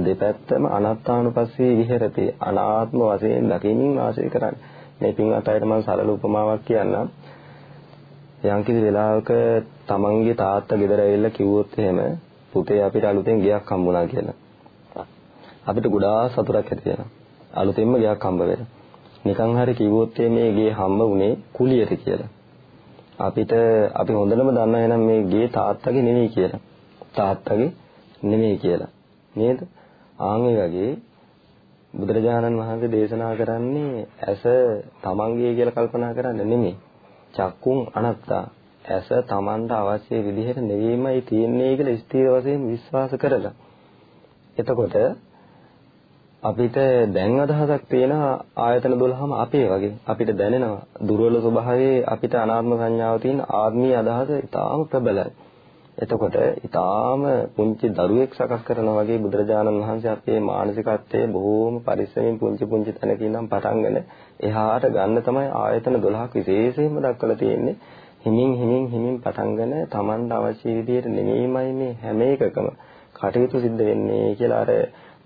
දෙපැත්තම අනාත්මානුපස්සී විහෙරති අනාත්ම වශයෙන් දකිමින් වාසය කරන්නේ මේ පින්වත් අයට මම සරල උපමාවක් කියන්නම් යම්කිසි වෙලාවක තමන්ගේ තාත්තා ගෙදර ඇවිල්ලා කිව්වොත් එහෙම පුතේ අපිට අලුතෙන් ගයක් හම්බුණා කියලා අපිට ගොඩාක් සතුටක් ඇති වෙනවා අලුතෙන්ම ගයක් හම්බ වෙනවා නිකන් හරි කිව්වොත් මේ ගේ හම්බ වුණේ කුලියට කියලා අපිට අපි හොඳටම දන්නා එනම් මේ ගේ තාත්තගේ නෙමෙයි කියලා. තාත්තගේ නෙමෙයි කියලා. නේද? ආන් වගේ බුදුරජාණන් වහන්සේ දේශනා කරන්නේ ඇස තමන්ගේ කියලා කල්පනා කරන්න නෙමෙයි. චක්කුන් අනත්තා. ඇස තමන්ට අවශ්‍ය විදිහට නෙවෙයිමයි තියෙන්නේ කියලා ස්ථීර වශයෙන් විශ්වාස කරලා. එතකොට අපිට දැන් අදහසක් තියෙන ආයතන 12ම අපේ වගේ අපිට දැනෙනවා දුර්වල ස්වභාවයේ අපිට අනාත්ම සංඥාව තියෙන ආත්මීය අදහස ඊටාම ප්‍රබලයි. එතකොට ඊටාම පුංචි දරුවෙක් සකස් කරනවා වගේ බුදුරජාණන් වහන්සේ අපේ මානසිකත්වයේ බොහෝම පරිස්සමින් පුංචි පුංචි තැනකින් නම් පටන්ගෙන එහාට ගන්න තමයි ආයතන 12ක් විශේෂයෙන්ම දක්වලා තියෙන්නේ. හිමින් හිමින් හිමින් පටන්ගෙන Tamanට අවශ්‍ය විදිහට නෙමෙයිමයි මේ හැම එකකම කටයුතු සිද්ධ වෙන්නේ කියලා අර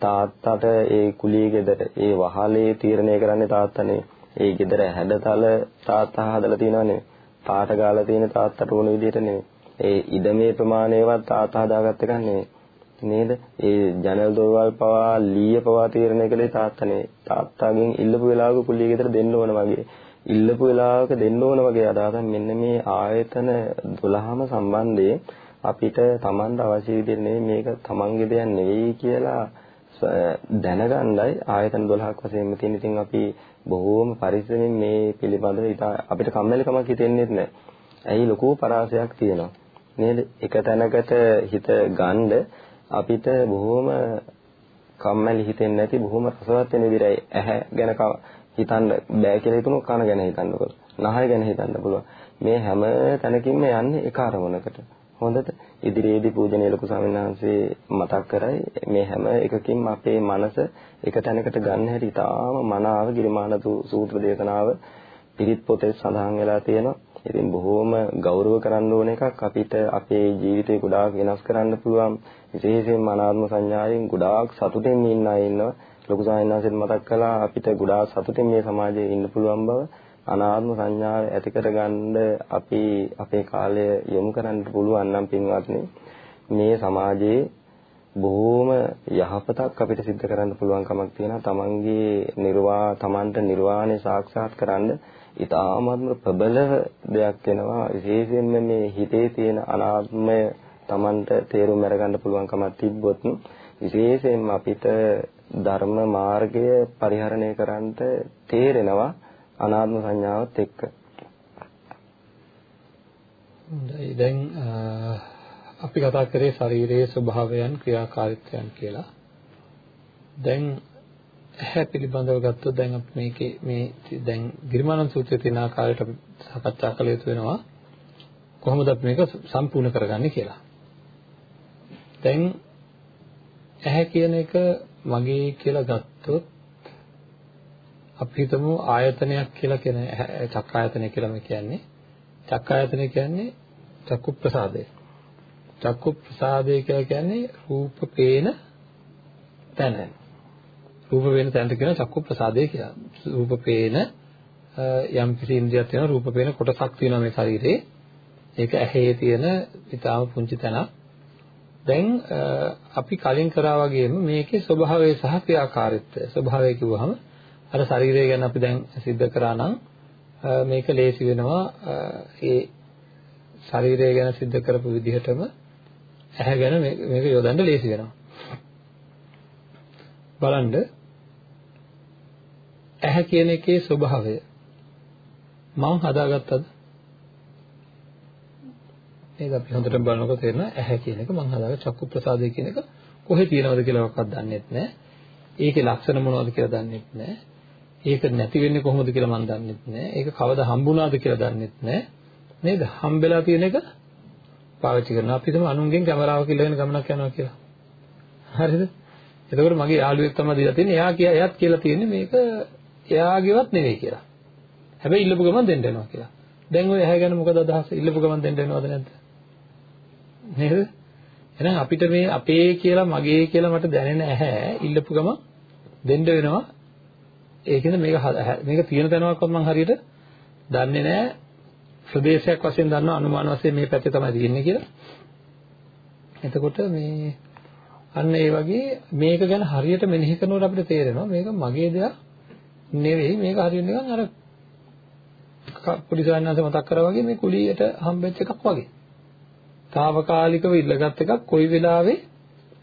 තාත්තට ඒ කුලිය ගෙදර ඒ වහලේ තීරණය කරන්නේ තාත්තනේ. ඒ ගෙදර හැඩතල තාත්තා හදලා තියෙනවනේ. පාට ගාලා තියෙන තාත්තට ඕන විදිහට නෙමෙයි. ඒ ඉදමේ ප්‍රමාණයවත් තාත්තා හදාගත්ත එකක් නෙමෙයි. නේද? ඒ ජනල් දොරවල් පවා ලීය පවා තීරණය කළේ තාත්තනේ. තාත්තාගෙන් ඉල්ලපු වෙලාවක කුලිය ගෙදර දෙන්න ඕන වගේ. ඉල්ලපු වෙලාවක දෙන්න ඕන වගේ අදහසක් මෙන්න මේ ආයතන 12ම සම්බන්ධයෙන් අපිට Tamanට අවශ්‍ය විදිහට නෙමෙයි මේක Tamanගේ දෙයක් නෙවෙයි කියලා දැනගන්නයි ආයතන 12ක් වශයෙන් තියෙන. ඉතින් අපි බොහෝම පරිස්සමෙන් මේ පිළිබඳව අපිට කම්මැලිකමක් හිතෙන්නේ නැහැ. ඇයි ලොකු පරාසයක් තියෙනවා. නේද? එක තැනකට හිත ගන්න අපිට බොහෝම කම්මැලි හිතෙන්නේ නැති බොහෝම රසවත් වෙන විදිහයි ඇහැ ගැන හිතන්න බෑ කියලා හිතමු කන ගැන හිතන්නකො. නහය ගැන හිතන්න පුළුවන්. මේ හැම තැනකින්ම යන්නේ එක අරමුණකට. හොඳට ඉදිරියේදී පූජනීය ලොකු ස්වාමීන් වහන්සේ මතක් කරයි මේ හැම එකකින්ම අපේ මනස එක තැනකට ගන්න හැටි ඉතාම මනාව ගිරිමාන සූත්‍ර දේශනාව පිරිත් පොතේ සඳහන් වෙලා තියෙනවා. ඉතින් බොහෝම ගෞරව කරන්න ඕන එකක් අපිට අපේ ජීවිතේ ගොඩාක් වෙනස් කරන්න පුළුවන් විශේෂයෙන්ම අනාත්ම සංඥාවෙන් ගොඩාක් සතුටින් ඉන්න අය ඉන්නවා. ලොකු සාහිණාසෙත් මතක් කළා අපිට ගොඩාක් සතුටින් මේ සමාජයේ ඉන්න පුළුවන් බව. අනාත්ම සංඥාව ඇති කරගන්න අපි අපේ කාලය යොමු කරන්න පුළුවන් නම් පින්වත්නි මේ සමාජයේ බොහෝම යහපතක් අපිට සිද්ධ කරන්න පුළුවන් කමක් තියෙනවා. තමන්ගේ නිර්වා තමන්ට නිර්වාණය සාක්ෂාත් කරන්න ඊටාත්ම ප්‍රබල දෙයක් වෙනවා. විශේෂයෙන්ම මේ හිතේ තියෙන අනාත්මය තමන්ට තේරුම් අරගන්න පුළුවන් කමක් තිබ්බොත් විශේෂයෙන්ම අපිට ධර්ම මාර්ගය පරිහරණය කරන්නට තේරෙනවා. අනාත්ම සංඥාවත් එක්ක. හොඳයි දැන් අපි කතා කරේ ශරීරයේ ස්වභාවයන් ක්‍රියාකාරීත්වයන් කියලා. දැන් ඇහැ පිළිබඳව ගත්තොත් දැන් අපි මේකේ මේ දැන් ගිරිමානන්ද සූත්‍රයේ තියෙන ආකාරයට අපි සාකච්ඡා කළ යුතු වෙනවා. කොහොමද අපි මේක සම්පූර්ණ කරගන්නේ කියලා. දැන් ඇහැ කියන එක මගේ කියලා ගත්තොත් අපි හිතමු ආයතනයක් කියලා කියන චක්කායතනය කියලා මේ කියන්නේ. චක්කායතනය කියන්නේ චක්කු ප්‍රසාදය. චක්කු ප්‍රසාදය කියලා කියන්නේ රූප පේන තැන. රූප පේන තැනට කියන චක්කු ප්‍රසාදය කියලා. රූප පේන යම් කිසි ඉන්ද්‍රියක් තියෙනවා රූප පේන කොටසක් තියෙනවා මේ ශරීරේ. ඒක ඇහි තියෙන ඊටාම පුංචි තැනක්. දැන් අපි කලින් කරා වගේම මේකේ ස්වභාවය සහ ක්‍රියාකාරීත්වය. ස්වභාවය කිව්වහම අර ශරීරය ගැන අපි දැන් सिद्ध කරා නම් මේක ලේසි වෙනවා ඒ ශරීරය ගැන सिद्ध කරපු විදිහටම ඇහැ ගැන මේක යොදන්න ලේසි වෙනවා බලන්න ඇහැ කියන එකේ ස්වභාවය මම හදාගත්තද ඒක අපි හොඳට බලනකොට තේරෙනවා ඇහැ කියන එක මම හදාගත්ත චක්කු ප්‍රසාදය කියන එක කොහෙ තියෙනවද කියලා ඔක්කත් දන්නේ නැහැ. ඒකේ ලක්ෂණ මොනවද කියලා දන්නේ නැහැ. ඒක නැති වෙන්නේ කොහොමද කියලා මම දන්නේ නැහැ. ඒක කවදා හම්බුණාද කියලා දන්නේ නැහැ. නේද? හම්බෙලා තියෙන එක පාවිච්චි කරනවා. අපි හිතමු අනුන්ගෙන් කැමරාවක් ඉල්ලගෙන ගමනක් යනවා කියලා. හරිද? එතකොට මගේ යාළුවෙක් තමයි දීලා තියෙන්නේ. එයා කිය එයාත් කියලා තියෙන්නේ මේක එයාගේවත් නෙවෙයි කියලා. හැබැයි ඉල්ලපු ගමන් දෙන්න වෙනවා කියලා. දැන් ඔය ඇහැ ගැන මොකද අදහස? ඉල්ලපු ගමන් දෙන්න වෙනවද නැද්ද? නේද? එහෙනම් අපිට මේ අපේ කියලා මගේ කියලා මට දැනෙන ඇහැ ඉල්ලපු ගමන් දෙන්න වෙනවා ඒකෙන්ද මේක මේක තියෙන තැනක්වත් මම හරියට දන්නේ නැහැ ප්‍රදේශයක් වශයෙන් දන්නවා අනුමාන වශයෙන් මේ පැත්තේ තමයි තියෙන්නේ කියලා. එතකොට මේ අන්න ඒ වගේ මේක ගැන හරියට මෙනෙහි කරනකොට අපිට තේරෙනවා මේක මගේ දෙයක් නෙවෙයි මේක හරියට නිකන් අර පොඩිසයන්වන්ස මතක් කරා වගේ මේ කුලියට හම්බෙච්ච එකක් වගේ. తాවකාලිකව ඉල්ලගත් එකක් කොයි වෙලාවෙ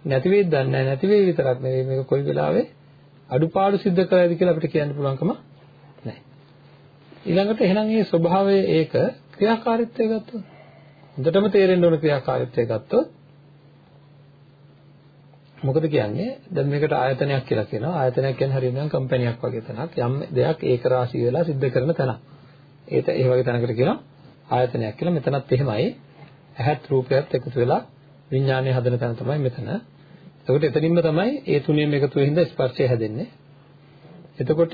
නැති වෙයිද දන්නේ නැහැ නැති වෙයි විතරක් නෙවෙයි මේක කොයි වෙලාවෙ අඩුපාඩු සිද්ධ කරයිද කියලා අපිට කියන්න පුළුවන්කම නැහැ. ඊළඟට එහෙනම් මේ ස්වභාවය ඒක ක්‍රියාකාරීත්වය ගත්තොත් හොඳටම තේරෙන්න ඕන ක්‍රියාකාරීත්වය ගත්තොත් මොකද කියන්නේ? දැන් මේකට ආයතනයක් කියලා කියනවා. ආයතනයක් කියන්නේ හරියට නිකන් කම්පැනියක් වගේ තැනක්. යම් දෙයක් ඒක රාශී වෙලා සිද්ධ කරන තැනක්. ඒත ඒ වගේ තැනකට කියනවා ආයතනයක් කියලා. මෙතනත් එහෙමයි. ඇහත් රූපයත් එකතු වෙලා විඥානය හදන තැන තමයි මෙතන. එතකොට එතනින්ම තමයි ඒ තුනෙන් එකතු වෙහින්ද ස්පර්ශය හැදෙන්නේ. එතකොට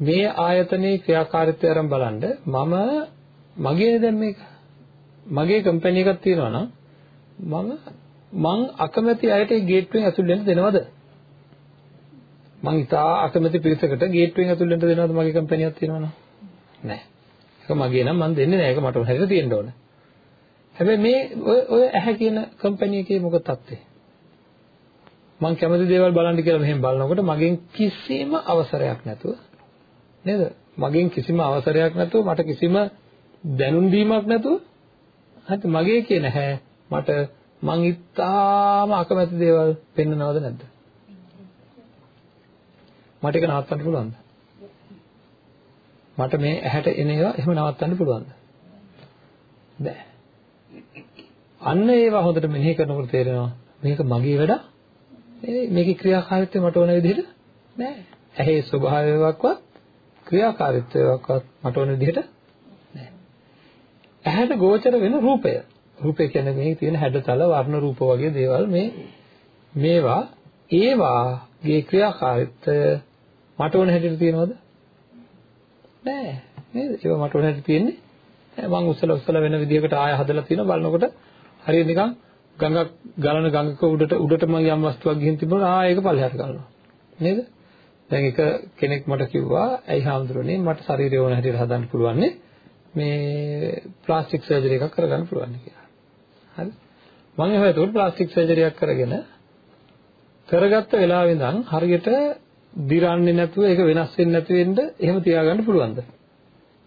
මේ ආයතනයේ ක්‍රියාකාරීත්වය අරන් බලන්න මම මගේ දැන් මේක මගේ කම්පැනි එකක් තියෙනවා නම් මම මං අකමැති අයට ගේට්ටුවෙන් ඇතුල් වෙන්න දෙනවද? මං ඉතා අකමැති පිරිසකට ගේට්ටුවෙන් ඇතුල් වෙන්න දෙනවද මගේ කම්පැනි එකක් තියෙනවා නම්? නැහැ. ඒක මගේ නම් මං දෙන්නේ නැහැ. ඒක මට හරියට තියෙන්න ඕන. හැබැයි මේ ඔය ඔය ඇහැ කියන කම්පැනි එකේ මොකද තත්ත්වය? මම කැමති දේවල් බලන්න කියලා මෙහෙම බලනකොට මගෙන් කිසිම අවසරයක් නැතුව නේද? මගෙන් කිසිම අවසරයක් නැතුව මට කිසිම දැනුම් දීමක් නැතුව හරි මගේ කියන හැ මට මං ඉතාම අකමැති දේවල් පෙන්නනවද නැද්ද? මට ඒක නවත්තන්න පුළුවන්ද? මට මේ ඇහැට එන ඒවා එහෙම නවත්තන්න පුළුවන්ද? බෑ. අන්න ඒවා හොඳට මෙනෙහි කරනකොට තේරෙනවා මේක මගේ වැඩක් මේකේ ක්‍රියාකාරීත්වය මට ඕන විදිහට නෑ. ඇහි ස්වභාවයක්වත් ක්‍රියාකාරීත්වයක්වත් මට ඕන විදිහට නෑ. ඇහැට ගෝචර වෙන රූපය. රූපය කියන්නේ මේ තියෙන හැඩතල වර්ණ රූප වගේ දේවල් මේ මේවා ඒවාගේ ක්‍රියාකාරීත්වය මට ඕන හැටියට තියෙනවද? නෑ. නේද? ඒවා මට ඕන හැටියට තියෙන්නේ මං උස්සලා උස්සලා වෙන විදිහකට ආය හදලා තියෙනවා බලනකොට හරියට නිකන් ගඟක් ගලන ගඟක උඩට උඩටම යම් වස්තුවක් ගිහින් තිබුණා ආ ඒක පල්ලෙහාට ගන්නවා නේද? දැන් එක කෙනෙක් මට කිව්වා ඇයි හාමුදුරනේ මට ශරීරය ඕන හැටියට හදන්න පුළුවන් මේ ප්ලාස්ටික් සර්ජරි එකක් කරගන්න පුළුවන් කියලා. හරි. මම එහෙම ඒකට ප්ලාස්ටික් සර්ජරි එකක් කරගෙන කරගත්ත වෙලාවෙ ඉඳන් හරියට දිරන්නේ නැතුව ඒක වෙනස් වෙන්නේ නැති වෙන්න එහෙම තියාගන්න පුළුවන්ද?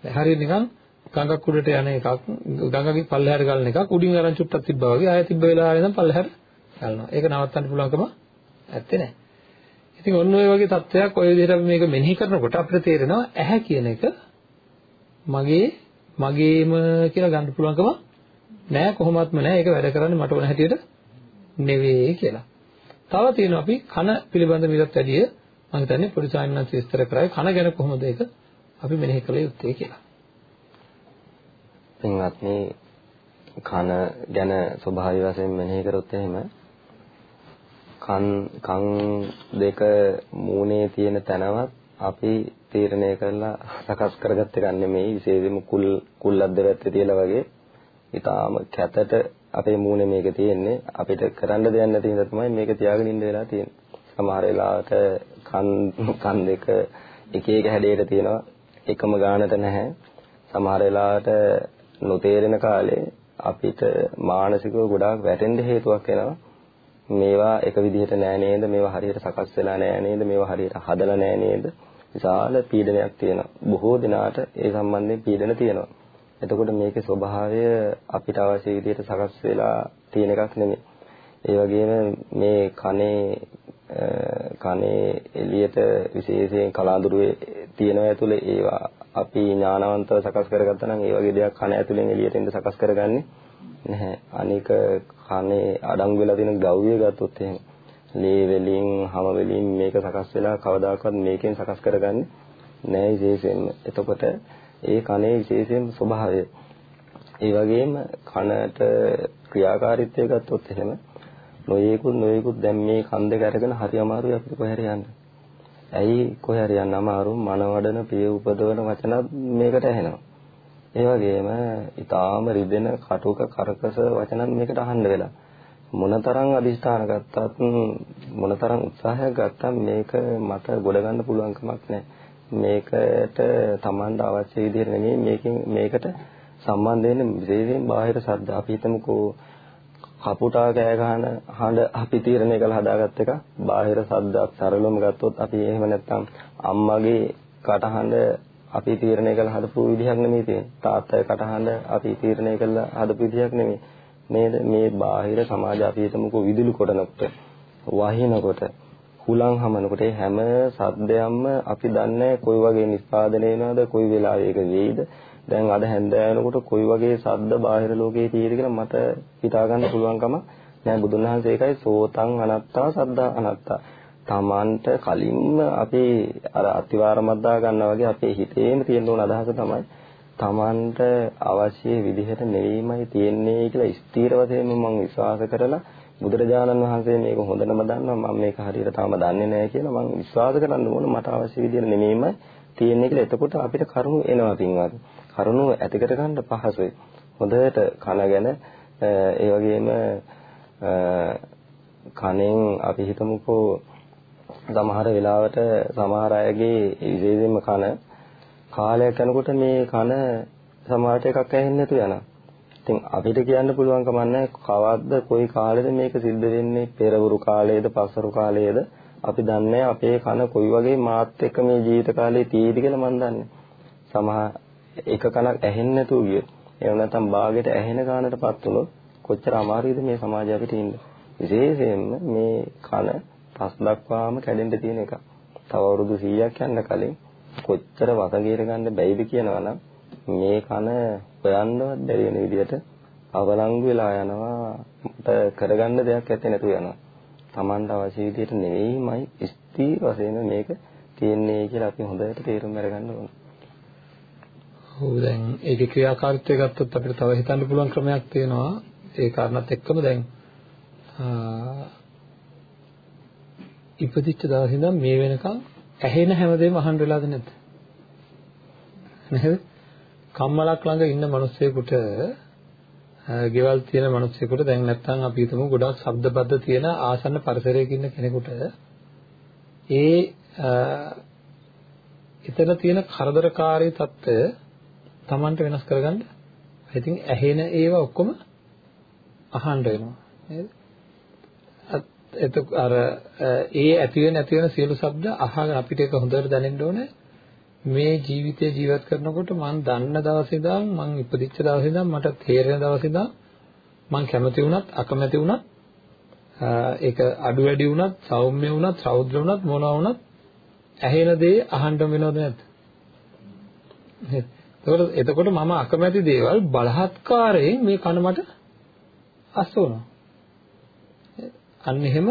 හරියට නිකන් ගඟක් උඩට යන එකක් ගඟගේ පල්ලෙහාට ගලන එකක් උඩින් අරන් චුට්ටක් තිබ්බා වගේ ආයෙ තිබ්බ වෙලාවෙ ඉඳන් පල්ලෙහාට ගලනවා. ඒක නවත්තන්න පුළුවන්කම ඇත්තේ නැහැ. ඉතින් ඔන්න ඔය වගේ තත්ත්වයක් ඔය විදිහට මේක මෙනෙහි කරනකොට අපිට තේරෙනවා ඇහැ කියන එක මගේ මගේම කියලා ගන්න පුළුවන්කම නෑ කොහොමත්ම නෑ ඒක වැඩ කරන්නේ මට ඕන හැටියට නෙවෙයි කියලා. තව තියෙනවා අපි කන පිළිබඳ මිලත් වැඩිය මම හිතන්නේ පොඩි සායනන්ත විස්තර කරයි කන ගැන කොහොමද ඒක අපි මෙනෙහි කළ යුත්තේ කියලා. පින්වත්නි කන ගැන ස්වභාවික වශයෙන් මෙනෙහි කරොත් එහෙම කන් කන් දෙක මූණේ තියෙන තැනවත් අපි තීරණය කරලා සකස් කරගත්ත එක නෙමෙයි. විශේෂයෙන්ම කුල් කුල්ලක් දෙපැත්තේ තියලා වගේ. ඊටාම කැතට අපේ මූණේ මේක තියෙන්නේ. අපිට කරන්න දෙයක් නැති හින්දා තමයි මේක තියාගෙන ඉන්න වෙලා තියෙන්නේ. සමහර වෙලාවට කන් කන් දෙක එක එක හැඩයට තියෙනවා. එකම ගානට නැහැ. සමහර වෙලාවට නොතේරෙන කාලේ අපිට මානසිකව ගොඩාක් වැටෙන්න හේතුවක් වෙනවා. මේවා එක විදිහට නෑ නේද? මේවා හරියට සකස් වෙලා නෑ නේද? මේවා හරියට හදලා නෑ නේද? විශාල පීඩනයක් තියෙනවා. බොහෝ දිනාට ඒ සම්බන්ධයෙන් පීඩන තියෙනවා. එතකොට මේකේ ස්වභාවය අපිට අවශ්‍ය විදිහට සකස් වෙලා තියෙන එකක් නෙමෙයි. ඒ වගේම මේ කනේ කනේ එළියට විශේෂයෙන් කලාඳුරුවේ තියෙනවා ඇතුලේ ඒවා අපි ඥානවන්තව සකස් කරගත්තා නම් ඒ වගේ දෙයක් කන ඇතුලෙන් එළියට එන්න සකස් කරගන්නේ නැහැ. අනික කනේ අඩංගු වෙලා තියෙන ගව්විය ගත්තොත් එහෙම ලේ වලින්, හම වලින් මේක සකස් වෙලා කවදාකවත් මේකෙන් සකස් කරගන්නේ නැහැ විශේෂයෙන්ම. එතකොට ඒ කනේ විශේෂයෙන් ස්වභාවය. ඒ වගේම කනට ක්‍රියාකාරීත්වය ගත්තොත් එහෙම නොයේකුත් නොයේකුත් දැන් මේ කන් දෙක අරගෙන හරි අමාරුයි අපිට කොහේ යන්න. ඇයි කොහේ හරි යන්න අමාරු මනවඩන පිය උපදවන වචනත් මේකට ඇහෙනවා. ඒ වගේම ඊටාම රිදෙන කටුක කරකස වචනත් මේකට අහන්න වෙලා. මොනතරම් අදිස්ථාන ගත්තත් මොනතරම් උත්සාහයක් ගත්තත් මේක මට ගොඩ ගන්න පුළුවන් කමක් නැහැ. මේකට Tamanda අවශ්‍ය විදිහට නෙමෙයි මේකෙන් මේකට සම්බන්ධ වෙන විශේෂයෙන් බාහිර ශබ්ද අපි හිතමුකෝ කපුටා කෑ ගහන හඬ අපි තීරණය කරලා හදාගත්ත එක බාහිර ශබ්දයක් සරලවම ගත්තොත් අපි එහෙම නැත්නම් අම්මගේ කටහඬ අපි තීරණය කරලා හදපු විදිහක් නෙමෙයි තියෙන්නේ. තාත්තගේ කටහඬ අපි තීරණය කරලා හදපු විදිහක් නෙමෙයි. නේද? මේ බාහිර සමාජ අපි හිතමුකෝ විදුලි කොටනකොට වහිනකොට හුලං හමනකොට හැම සද්දයක්ම අපි දන්නේ කොයි වගේ නිස්පාදනය වෙනවද කොයි වෙලාවෙ ඒක වෙයිද? දැන් අද හැන්දෑව වෙනකොට කොයි වගේ සද්ද බාහිර ලෝකයේ තියෙද කියලා මට හිතා ගන්න පුළුවන්කම නෑ. බුදුන් වහන්සේ ඒකයි සෝතං අනත්තා සද්දා අනත්තා. තමන්ට කලින්ම අපි අර අතිවාරමත් දා ගන්නවා වගේ අපේ හිතේම තියෙන උන අදහස තමයි තමන්ට අවශ්‍ය විදිහට නෙවෙයිමයි තියෙන්නේ කියලා ස්ථීර වශයෙන්ම මම විශ්වාස කරලා බුදුරජාණන් වහන්සේ මේක හොඳටම දන්නවා. මම මේක හරියට තාම දන්නේ නැහැ කියලා මම විශ්වාස කරන්න ඕන මට අවශ්‍ය විදිහට නෙමෙයිමයි තියෙන්නේ කියලා. එතකොට අපිට කරුණු එනවා පින්වත්. කරුණු ඇති කර ගන්න පහසුයි. හොඳට කන ගැන ඒ වගේම කනෙන් අපි හිතමුකෝ සමහර වෙලාවට සමහර අයගේ විශේෂයෙන්ම කන කාලයක් යනකොට මේ කන සමහරට එකක් ඇහෙන්නේ නැතු යනවා. ඉතින් අපිට කියන්න පුළුවන් කමන්නේ කවද්ද කොයි කාලෙද මේක සිද්ධ වෙන්නේ පෙරවරු කාලයේද පස්වරු කාලයේද අපි දන්නේ අපේ කන කොයි වගේ මාත් එක්ක මේ ජීවිත කාලේ තියෙයිද කියලා මන් දන්නේ. සමහර එක කනක් ඇහෙන්නේ නැතුව ගියොත් එහෙම නැත්නම් බාගෙට ඇහෙන ගානටපත් වුණොත් කොච්චර අමාරුයිද මේ සමාජය අපිට ඉන්න. විශේෂයෙන්ම මේ කන පස් දක්වාම කැඩෙන්න තියෙන එක. තව අවුරුදු 100ක් යන්න කලින් කොච්චර වසඟීර ගන්න බැයිද කියනවනම් මේ කන හොයන්නවත් බැරි වෙන විදිහට අවලංගු වෙලා යනවා කරගන්න දෙයක් ඇත්තේ නැතුව යනවා. Tamanda අවශ්‍ය විදිහට නෙවෙයිමයි ස්ථීර වශයෙන් මේක තියෙන්නේ කියලා අපි හොඳට තේරුම් අරගන්න ඕනේ. ඔව් දැන් ඒකේ ක්‍රියාකාරීත්වය ගත්තොත් අපිට තව හිතන්න පුළුවන් ක්‍රමයක් තියෙනවා. ඒ කාරණාත් එක්කම දැන් ඉපදිච්ච දවසේ ඉඳන් මේ වෙනකන් ඇහෙන හැමදේම අහන්න වෙලාද නැද්ද? නේද? කම්මලක් ළඟ ඉන්න මිනිස්සෙකුට ගෙවල් තියෙන මිනිස්සෙකුට දැන් නැත්තම් අපි හිතමු ගොඩාක් ශබ්දබද්ධ තියෙන ආසන්න පරිසරයක ඉන්න කෙනෙකුට ඒ එතන තියෙන කරදරකාරී తত্ত্বය Tamanට වෙනස් කරගන්න ඉතින් ඇහෙන ඒවා ඔක්කොම අහන්න වෙනවා නේද? එතකොට අර ඒ ඇති වෙන නැති වෙන සියලු ශබ්ද අහගෙන අපිට ඒක හොඳට දැනෙන්න ඕනේ. මේ ජීවිතේ ජීවත් කරනකොට මම දන්න දවසේ ඉඳන් මම ඉපදිච්ච දවසේ ඉඳන් මට තේරෙන දවසේ ඉඳන් මම කැමති වුණත් අකමැති වුණත් ඒක අඩු වැඩි වුණත් සෞම්‍ය වුණත් රෞද්‍ර වුණත් මොනවා වුණත් ඇහෙන දේ අහන්න වෙනවද නැද්ද? එතකොට එතකොට මම අකමැති දේවල් බලහත්කාරයෙන් මේ කන මට අස්වනවා. අන්න එහෙම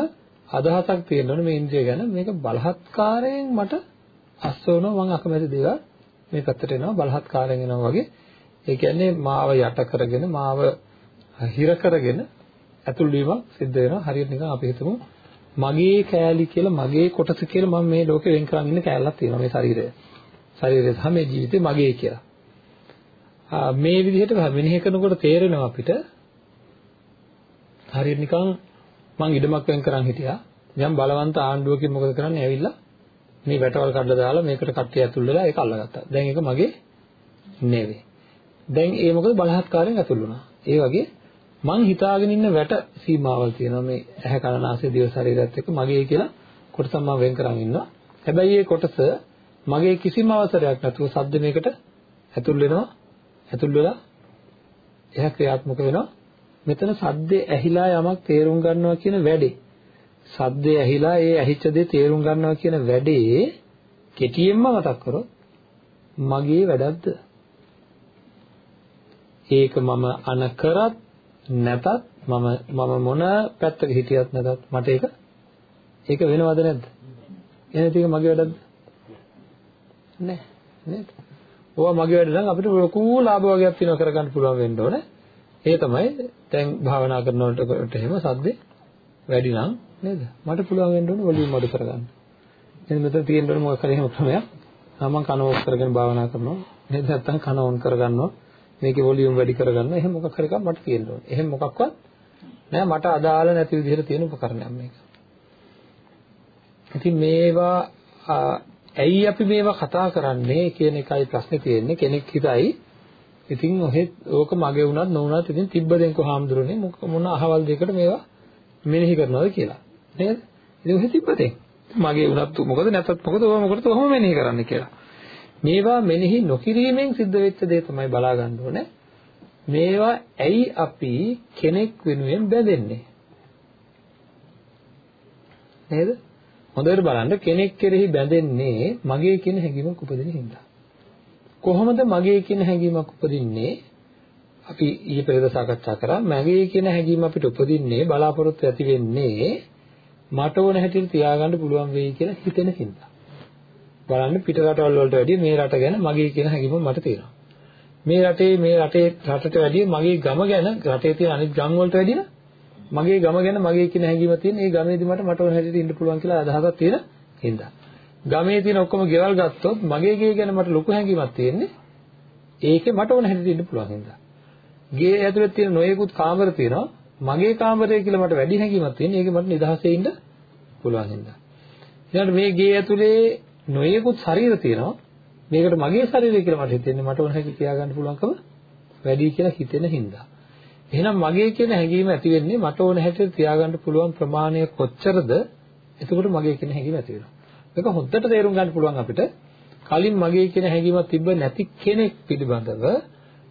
අදහසක් තියෙනවනේ මේ ඉන්ද්‍රිය ගැන මේක බලහත්කාරයෙන් මට අස්වනවා මම අකමැති දේවල් මේ පැත්තට එනවා බලහත්කාරයෙන් එනවා වගේ. ඒ කියන්නේ මාව යට කරගෙන මාව හිර කරගෙන ඇතුල් වීමක් සිද්ධ වෙනවා. හරියට නිකන් අපි හිතමු මගේ කෑලි කියලා මගේ කොටස කියලා මම මේ ලෝකේ වෙන් කරන් ඉන්න කෑල්ලක් තියෙනවා මේ ශරීරය. ශරීරය සහ මේ ජීවිතේ මගේ කියලා. මේ විදිහට මෙනෙහි කරනකොට තේරෙනවා අපිට හරියට නිකන් මං ඉඩමක් වෙන් කරන් හිටියා. යම් බලවන්ත ආණ්ඩුවකින් මොකද කරන්නේ? ඇවිල්ලා මේ වැටවල් කඩලා දාලා මේකට කට්ටිය ඇතුල් වෙලා ඒක අල්ලගත්තා. දැන් ඒක මගේ නෙවෙයි. දැන් ඒ මොකද බලහත්කාරයෙන් ඇතුල් වුණා. ඒ වගේ මං හිතාගෙන ඉන්න වැට සීමාවල් තියෙනවා මේ ඇහැ කන නාසය දිව ශරීරයත් එක්ක මගේ කියලා කොටසක් මම වෙන් කරන් ඉන්නවා. හැබැයි මේ කොටස මගේ කිසිම අවසරයක් නැතුව සද්ද මේකට ඇතුල් වෙනවා. ඇතුල් වෙලා එහා ක්‍රියාත්මක වෙනවා. මෙතන සද්දේ ඇහිලා යමක් තේරුම් ගන්නවා කියන වැඩේ. සද්දේ ඇහිලා ඒ ඇහිච්ච දේ තේරුම් ගන්නවා කියන වැඩේ කෙටියෙන්ම මතක් කරොත් මගේ වැඩක්ද? ඒක මම අන කරත් නැතත් මම මම මොන පැත්තක හිටියත් නැතත් මට ඒක ඒක වෙනවද නැද්ද? එහෙනම් ඒක මගේ වැඩක්ද? නෑ නේද? ඕවා මගේ වැඩ නම් අපිට ලොකු ලාභ වගේක් තියෙනවා කරගන්න පුළුවන් වෙන්න ඕනේ. ඒ තමයි දැන් භාවනා කරනකොට එහෙම සද්දේ වැඩි නම් නේද? මට පුළුවන් වෙන්න ඕනේ වොලියුම් අඩු කරගන්න. එහෙනම් මෙතන තියෙන්න ඕනේ මොකක් හරි එහෙම ක්‍රමයක්. මම කන ඕෆ් කරගෙන භාවනා කරනවා. නේද? නැත්නම් කන ඔන් කරගන්නවා. මේකේ වොලියුම් වැඩි කරගන්න. එහෙම මොකක් හරි එකක් මට තියෙන්න ඕනේ. එහෙම මොකක්වත් නෑ මට අදාළ නැති විදිහට තියෙන උපකරණයක් මේක. ඉතින් මේවා ඇයි අපි මේවා කතා කරන්නේ කියන එකයි ප්‍රශ්නේ තියෙන්නේ. කෙනෙක් හිතයි ඉතින් ඔහෙත් ඕක මගේ වුණත් නොවුණත් ඉතින් තිබ්බ දෙන්කෝ හාමුදුරනේ මොන අහවල් දෙයකට මේවා මෙනෙහි කරනවද කියලා. නේද? ඉතින් ඔහෙ තිබ්බ දෙන්. මගේ වුණත් මොකද නැතත් මොකද ඔය මොකටද ඔහොම මෙනෙහි කරන්නේ කියලා. මේවා මෙනෙහි නොකිරීමෙන් සිද්ධ වෙච්ච දේ තමයි බලා ගන්න ඕනේ. මේවා ඇයි අපි කෙනෙක් වෙනුවෙන් බැඳෙන්නේ? නේද? හොඳට බලන්න කෙනෙක් කෙරෙහි බැඳෙන්නේ මගේ කියන හැඟීමක් උපදින හින්දා. කොහොමද මගේ කියන හැඟීමක් උපදින්නේ? අපි ඊයේ පෙරේද සාකච්ඡා කරා මගේ කියන හැඟීම අපිට උපදින්නේ බලාපොරොත්තු ඇති වෙන්නේ මට ඕන හැටියට තියාගන්න පුළුවන් වෙයි කියලා හිතෙන හින්දා. බලන්න පිට රටවල් වලට වැඩිය මේ රට ගැන මගේ කියන හැඟීම මට තියෙනවා. මේ රටේ මේ රටේ රටට වැඩිය මගේ ගම ගැන රටේ තියෙන අනිත් ගම් වලට වැඩිය මගේ ගම ගැන මගේ කියන හැඟීම තියෙන ඒ ගමේදී මට මට ඕන හැටියට ඉන්න පුළුවන් කියලා අදහසක් තියෙන හින්දා. ගමේ තියෙන ඔක්කොම ගෙවල් ගත්තොත් මගේ ගේ ගැන මට ලොකු හැඟීමක් තියෙන්නේ. ඒකේ මට ඕන හැටියට ඉන්න පුළුවන් හින්දා. ගේ ඇතුලේ තියෙන නොයෙකුත් කාමර තියෙනවා. මගේ කාමරය කියලා මට වැඩි හැඟීමක් තියෙන්නේ. ඒකේ මට නිදහසේ ඉන්න පුළුවන් හින්දා. ඊළඟට මේ ගේ ඇතුලේ නොයෙකුත් ශරීර තියෙනවා. මේකට මගේ ශරීරය කියලා මට හිතෙන්නේ මට ඕන හැටි තියාගන්න පුළුවන්කම වැඩි කියලා හිතෙන හින්දා. එහෙනම් මගේ කියන හැඟීම ඇති වෙන්නේ මට ඕන හැටියට තියාගන්න පුළුවන් ප්‍රමාණය කොච්චරද? එතකොට මගේ කියන හැඟීම ඇති වෙනවා. මේක හොද්දට තේරුම් ගන්න පුළුවන් අපිට. කලින් මගේ කියන හැඟීමක් තිබ්බ නැති කෙනෙක් පිළිබඳව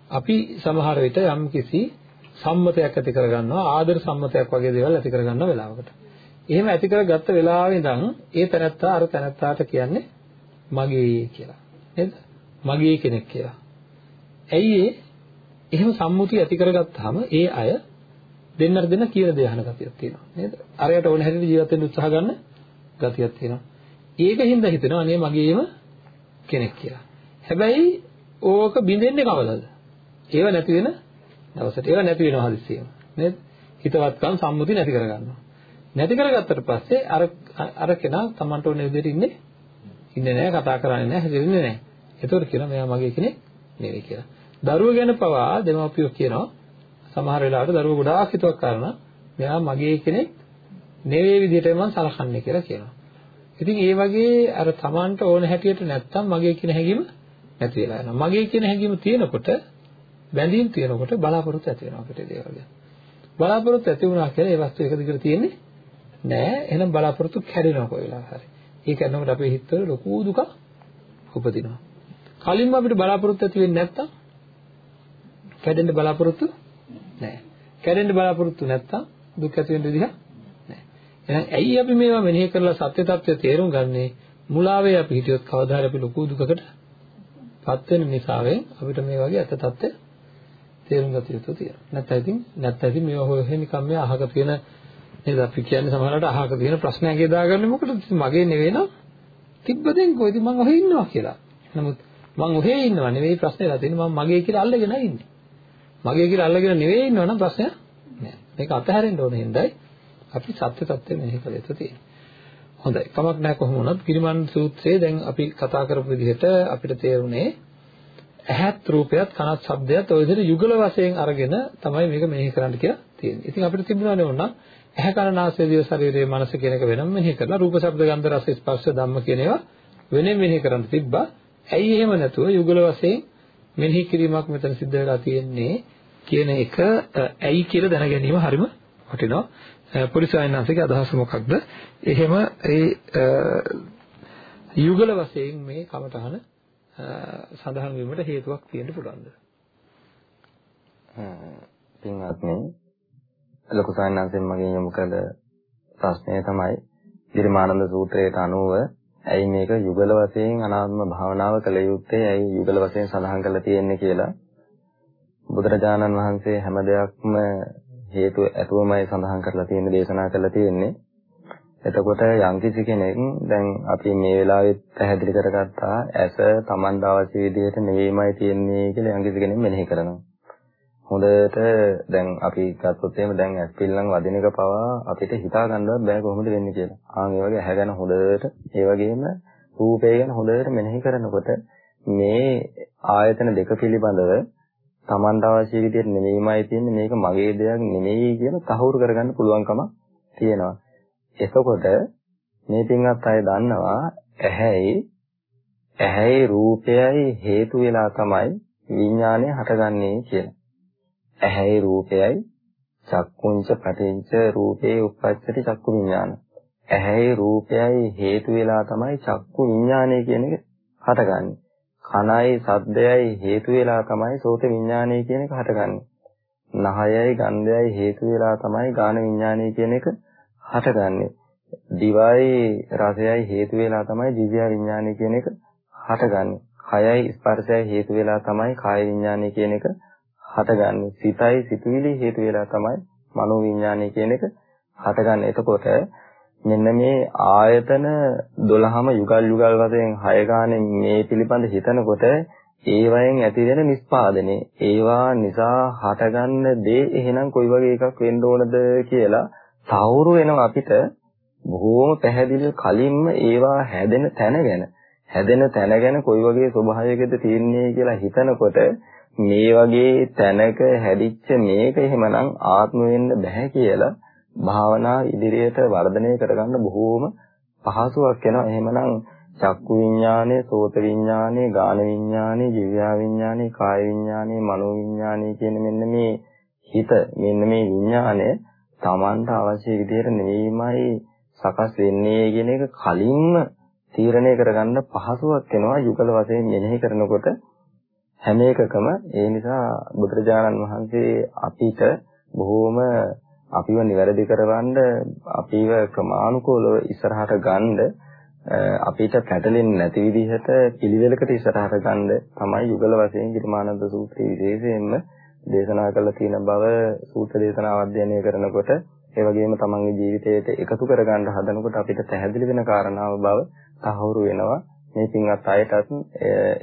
අපි සමහර විට යම් කිසි සම්මතයක් ඇති කරගන්නවා ආදර සම්මතයක් වගේ දේවල් ඇති කරගන්න වෙලාවකට. එහෙම ඇති කරගත්ත වෙලාවෙ ඉඳන් ඒ තැනත්තා අර තැනත්තාට කියන්නේ මගේ කියලා. නේද? මගේ කෙනෙක් කියලා. ඇයි ඒ එහෙම සම්මුතිය ඇති කරගත්තාම ඒ අය දෙන්නට දෙන්න කියලා දේ අහන ගතියක් තියෙනවා නේද? අරයට ඕන හැටියට ජීවත් වෙන්න උත්සාහ ගන්න ගතියක් තියෙනවා. ඒකින්ද හිතෙනවා අනේ මගේම කෙනෙක් කියලා. හැබැයි ඕක බින්දෙන්නේ කවදද? ඒව නැති වෙන දවසට. ඒව නැති වෙනවා හදිස්සියෙම. නේද? හිතවත්කම් සම්මුති නැති කරගන්නවා. නැති කරගත්තට පස්සේ අර අර කෙනා Tamanට ඕන විදිහට ඉන්නේ ඉන්නේ නැහැ කතා කරන්නේ නැහැ හැදෙන්නේ නැහැ. ඒතකොට කියනවා මෙයා මගේ කෙනෙක් නෙවෙයි කියලා. දරුවෝ ගැන පවා දෙමාපියෝ කියනවා සමහර වෙලාවට දරුවෝ ගොඩාක් හිතුවක් කරනවා මෙයා මගේ කෙනෙක් නෙවෙයි විදිහට මම සලකන්නේ කියලා කියනවා. ඉතින් ඒ වගේ අර Tamanට ඕන හැටියට නැත්තම් මගේ කියන හැඟීම නැති වෙලා යනවා. මගේ කියන හැඟීම තියෙනකොට බැඳීම් තියෙනකොට බලාපොරොත්තු ඇති වෙනවා අපිට දේවල් ගැන. බලාපොරොත්තු ඇති වුණා කියලා ඒ වස්තු එක දිගට තියෙන්නේ නෑ. එහෙනම් බලාපොරොත්තු කැඩෙනවා කොයි වෙලාවක හරි. ඒ කරනකොට අපේ හිතවල ලොකු දුකක් උපදිනවා. කලින්ම අපිට බලාපොරොත්තු ඇති වෙන්නේ නැත්තම් කැඩෙන්න බලාපොරොත්තු නෑ. කැඩෙන්න බලාපොරොත්තු නැත්තම් දුක් ඇති වෙන්න විදිහ නෑ. එහෙනම් ඇයි අපි මේවා මෙනෙහි කරලා සත්‍ය తත්වය තේරුම් ගන්නේ? මුලාවේ අපි හිටියොත් කවදා හරි අපි ලොකු දුකකට පත් වෙන නිසාවෙන් අපිට මේ වගේ ඇත්ත తත්වය තේරුම් ගත යුතු තියෙනවා. නැත්නම් ඉතින් නැත්නම් ඉතින් මේවා හොය හොය නිකම් මේ අහක තියෙන නේද අපි කියන්නේ සමහරවිට අහක තියෙන ප්‍රශ්න ඇගේ දාගන්නේ මොකටද? මගේ නෙවෙයි නම් තිබ්බදෙන් කොයිද මං ඔහෙ ඉන්නවා කියලා. නමුත් මං ඔහෙ ඉන්නවා නෙවෙයි ප්‍රශ්නේලා තියෙන්නේ මම මගේ කියලා අල්ලගෙන ඉන්නේ. මගේ කියලා අල්ලගෙන නෙවෙයි ඉන්නවා නම් ප්‍රශ්නයක් නෑ. මේක අතහැරෙන්න ඕන හින්දායි අපි සත්‍ය తත්වය මෙහෙ කළ යුතු තියෙන්නේ. හොඳයි. කමක් නැහැ කොහොම වුණත් ගිරිමන් සූත්‍රයේ දැන් අපි කතා කරපු විදිහට අපිට තේරුනේ ඇහත් රූපයත් කනත් ශබ්දයත් ඔය විදිහට යුගල වශයෙන් අරගෙන තමයි මේක මෙහෙ කරන්න කියලා තියෙන්නේ. ඉතින් අපිට තිබුණානේ ඕන ඇහැ කන නාසය දිව ශරීරයේ මනස කියන එක වෙනම මෙහෙ කරලා රූප ශබ්ද ගන්ධ රස ස්පර්ශ ධම්ම කියන ඒවා වෙනෙන් මෙහෙ කරන්න තිබ්බා. ඇයි එහෙම නැතුව යුගල වශයෙන් මෙනෙහි කිරීමක් මෙතන සිද්ධ වෙලා තියෙන්නේ කියන එක ඇයි කියලා දැන ගැනීම හරිම වටිනවා. පොලිස් ආයනාංශයේ අදහස මොකක්ද? එහෙම ඒ යුගල වශයෙන් මේ කමතහන සඳහන් වීමට හේතුවක් තියෙන්න පුළුවන්ද? පින්වත්නි ලොකු සායනාංශයෙන් මගෙන් යොමු කළ ප්‍රශ්නය තමයි ධිරමානන්ද සූත්‍රයට අනුව ඇයි මේක යුගල වශයෙන් අනාත්ම භාවනාව කළ යුත්තේ? ඇයි යුගල වශයෙන් සඳහන් කරලා තියෙන්නේ කියලා? බුදුරජාණන් වහන්සේ හැම දෙයක්ම හේතු ඇතුවමයි සඳහන් කරලා තියෙන්නේ දේශනා කරලා තියෙන්නේ. එතකොට යම්කිසි කෙනෙක් දැන් අපි මේ වෙලාවෙත් පැහැදිලි කරගත්තා ඇස Taman අවශ්‍ය විදිහට නෙවෙයිමයි තියෙන්නේ කියලා යම්කිසි කෙනෙක් මෙනෙහි කරනවා. හොඳට දැන් අපි ගත්තොත් එහෙම දැන් ඇස් පිල්ලම් වදින එක පවා අපිට හිතා ගන්නවත් බෑ කොහොමද වෙන්නේ කියලා. ආන් ඒ වගේ ඇහැ ගැන හොඳට ඒ වගේම රූපය ගැන හොඳට මෙනෙහි කරනකොට මේ ආයතන දෙක පිළිබඳව Taman අවශ්‍ය විදිහට නෙවෙයිමයි තියෙන්නේ මේක මගේ දෙයක් නෙමෙයි කියලා තහවුරු කරගන්න පුළුවන්කම තියෙනවා. එතකොට මේ පින්වත් අය දන්නවා ඇහැයි ඇහැයි රූපයයි හේතු වෙලා තමයි විඥානය හටගන්නේ කියලා. ඇහැයි රූපයයි චක්කුංච පටිංච රූපේ උප්පච්චති චක්කු විඥාන. ඇහැයි රූපයයි හේතු වෙලා තමයි චක්කු විඥානය කියන එක හටගන්නේ. කනයි සද්දයයි හේතු වෙලා තමයි සෝත විඥානය කියන එක හටගන්නේ. නහයයි ගන්ධයයි හේතු වෙලා තමයි ගාන විඥානය කියන එක හටගන්නේ. දිවයි රසයයි හේතු වෙලා තමයි දිව්‍ය විඥානය කියන එක හටගන්නේ. කයයි ස්පර්ශයයි හේතු වෙලා තමයි කාය විඥානය කියන එක හටගන්නේ. සිතයි සිතුවිලි හේතු වෙලා තමයි මනෝ විඥානය කියන එක හටගන්නේ. එතකොට මෙන්න මේ ආයතන 12ම යුගල් යුගල් වශයෙන් 6 ගානේ මේ පිළිබඳ හිතනකොට ඒවයෙන් ඇතිවෙන නිස්පාදනයේ. ඒවා නිසා හටගන්න දේ එහෙනම් කොයි වගේ එකක් වෙන්න ඕනද කියලා තවුරු වෙනවා අපිට. බොහෝම පැහැදිලිව කලින්ම ඒවා හැදෙන තැන ගැන. හැදෙන තැන ගැන කොයි වගේ ස්වභාවයකද තියෙන්නේ කියලා හිතනකොට මේ වගේ තැනක හැදිච්ච මේක එහෙමනම් ආත්ම වෙන්න බෑ කියලා භාවනා ඉදිරියට වර්ධනය කරගන්න බොහෝම පහසුවක් වෙනවා. එහෙමනම් චක්කු විඥානය, සෝත විඥානය, ගාන විඥානය, ජීවයා විඥානය, කාය විඥානය, මනෝ විඥානය කියන මෙන්න මේ හිත මෙන්න මේ විඥානය Tamanට අවශ්‍ය විදිහට නෙවෙයිමයි සකස් වෙන්නේ කියන එක කලින්ම තීරණය කරගන්න පහසුවක් වෙනවා යුගල වශයෙන් මෙනෙහි කරනකොට හැම එකකම ඒ නිසා බුදුරජාණන් වහන්සේ අපිට බොහෝම අපිව නිවැරදි කරවන්න අපිව ක්‍රමානුකූලව ඉස්සරහට ගන්න අපිට පැටලෙන්නේ නැති විදිහට පිළිවෙලකට ඉස්සරහට ගන්න තමයි යුගල වශයෙන් ගිරිමානන්ද සූත්‍රයේ විශේෂයෙන්ම දේශනා කරලා තියෙන බව සූත්‍ර දේශනාව අධ්‍යයනය කරනකොට ඒ වගේම තමන්ගේ ජීවිතයට එකතු කරගන්න හදනකොට අපිට පැහැදිලි වෙන කාරණාව බව තහවුරු වෙනවා. මේ පින්වත් අයටත්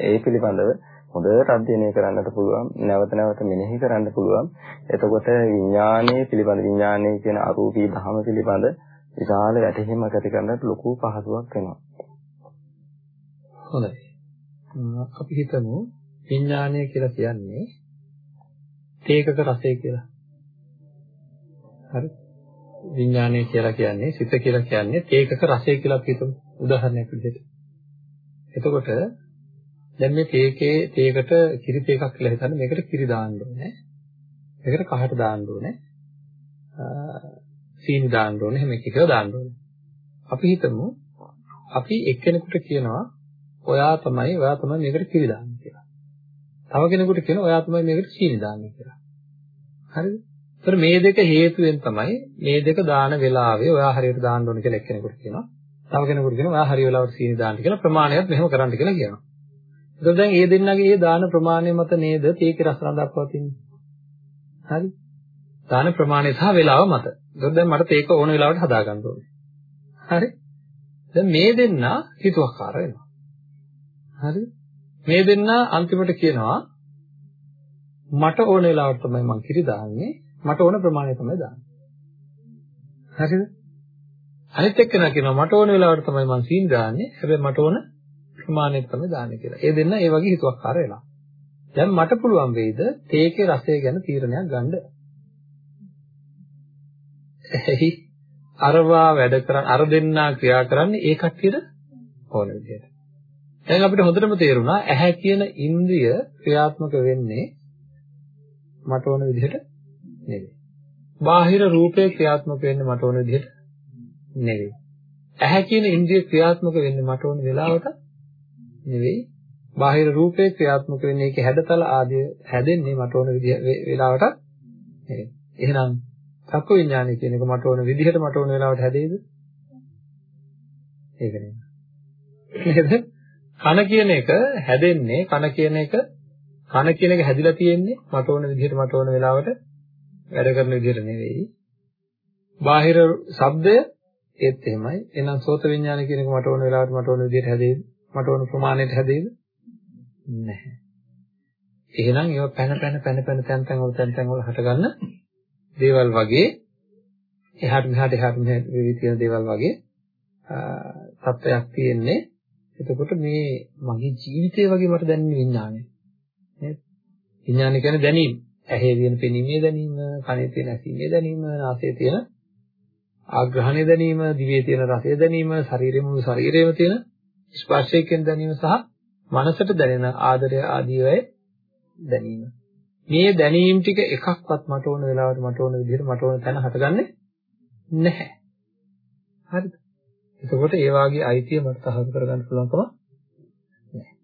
ඒ පිළිබඳව හොඳට අධ්‍යයනය කරන්නට පුළුවන් නැවත නැවත මෙනෙහි කරන්න පුළුවන් එතකොට විඥානයේ පිළිබඳ විඥානයේ කියන අරූපී ධම පිළිබඳ විශාල වැටහීමක් ඇති කරන්නට ලොකු පහසුවක් වෙනවා හොඳයි අපි හිතමු විඥානය කියලා කියන්නේ තේකක රසය කියලා. හරි. විඥානය කියලා කියන්නේ සිත කියලා කියන්නේ තේකක රසය කියලා අපි හිතමු උදාහරණයක් විදිහට. එතකොට දැන් මේ තේකේ තේකට කිරි තේකක් කියලා හිතන්න මේකට කිරි දාන්න ඕනේ. මේකට කහට දාන්න ඕනේ. සීනි දාන්න ඕනේ. හැම එකකව දාන්න ඕනේ. අපි හිතමු අපි එක්කෙනෙකුට කියනවා ඔයා තමයි ඔයා තමයි මේකට කිරි දාන්නේ කියලා. තව කෙනෙකුට කියනවා ඔයා තමයි මේකට සීනි දාන්නේ කියලා. හරිද? ඒතර මේ දෙක හේතුවෙන් තමයි මේ දෙක දාන වෙලාවේ ඔයා හරියට දාන්න ඕනේ කියලා එක්කෙනෙකුට කියනවා. තව කෙනෙකුට කියනවා ඔයා හරිය වෙලාවට සීනි දාන්න කියලා ප්‍රමාණයත් මෙහෙම කරන්න කියලා කියනවා. ඒතර දැන් මේ දෙන්නගේ මේ දාන ප්‍රමාණය මත නේද තේකේ රස රඳාපවතින්නේ. හරි? දාන ප්‍රමාණය සහ වේලාව මත. ඒතර දැන් මට තේක ඕන වෙලාවට හදා ගන්න ඕනේ. හරි? දැන් මේ දෙන්න හිතුවක්කාර වෙනවා. හරි? මේ දෙන්න අන්තිමට කියනවා මට ඕන වෙලාවට තමයි මං කිරි දාන්නේ. මට ඕන ප්‍රමාණය තමයි දාන්නේ. හරිද? අනිත් එක්කෙනා කියනවා මට ඕන වෙලාවට තමයි මං සීන් දාන්නේ. හැබැයි මට ඕන ප්‍රමාණය තමයි දාන්නේ කියලා. ඒ දෙන්න ඒ වගේ හිතුවක්කාර වෙනවා. දැන් මට පුළුවන් වෙයිද තේකේ රසය ගැන තීරණයක් ගන්න? එහි අරවා වැඩ කරන් අර දෙන්නා ක්‍රියා කරන්නේ ඒ කට්ටියට ඕන විදිහට. දැන් අපිට හොඳටම තේරුණා ඇහැ කියන ඉන්ද්‍රිය ක්‍රියාත්මක වෙන්නේ මට ඕන විදිහට නෙවෙයි. බාහිර රූපේ ක්‍රියාත්මක වෙන්නේ මට ඕන විදිහට නෙවෙයි. ඇහැ කියන ඉන්ද්‍රිය ක්‍රියාත්මක වෙන්නේ මට ඕන වෙලාවට නෙවෙයි. බාහිර රූපේ ක්‍රියාත්මක වෙන්නේ ඒකේ හැඩතල ආදී හැදෙන්නේ මට ඕන විදිහ වෙලාවට නෙවෙයි. එහෙනම් චක්ක විඥානය කියන එක මට ඕන විදිහට මට ඕන වෙලාවට හැදෙයිද? ඒක නෙමෙයි. නේද? කන කියන එක හැදෙන්නේ කන කියන එක කන කියන එක හැදිලා තියෙන්නේ මට ඕන විදිහට මට ඕන වෙලාවට වැඩ කරන විදිහට නෙවෙයි. බාහිර ශබ්දය ඒත් එහෙමයි. එහෙනම් සෝත විඥානය කියන එක මට ඕන වෙලාවට මට ඕන විදිහට හැදෙයිද? මට ඕන ප්‍රමාණයට හැදෙයිද? නැහැ. එහෙනම් ඒවා පැන පැන පැන පැන තැන් තැන් වල තැන් තැන් වල හටගන්න දේවල් වගේ එහාට මෙහාට එහාට මෙහාට වෙවි තියෙන දේවල් වගේ තත්ත්වයක් තියෙන්නේ. එතකොට මේ මගේ ජීවිතය වගේ මට දැනෙන විඥානය. නේද? විඥානය කියන්නේ දැනීම. ඇහි තියෙන පෙනීමේ දැනීම, කනේ තියෙන ඇසීමේ දැනීම, නාසයේ තියෙන ආග්‍රහණය දැනීම, දිවේ තියෙන රසය දැනීම, ශරීරෙම ශරීරයේම තියෙන ස්පර්ශයෙන් දැනීම සහ මනසට දැනෙන ආදරය ආදී වේ දැනීම. මේ දැනීම් ටික එකක්වත් මට ඕන වෙලාවට මට ඕන විදිහට මට ඕන තැන හටගන්නේ නැහැ. හරිද? එතකොට ඒ වාගේ අයිතිය මට තහවුරු කරගන්න පුළුවන්කම නැහැ.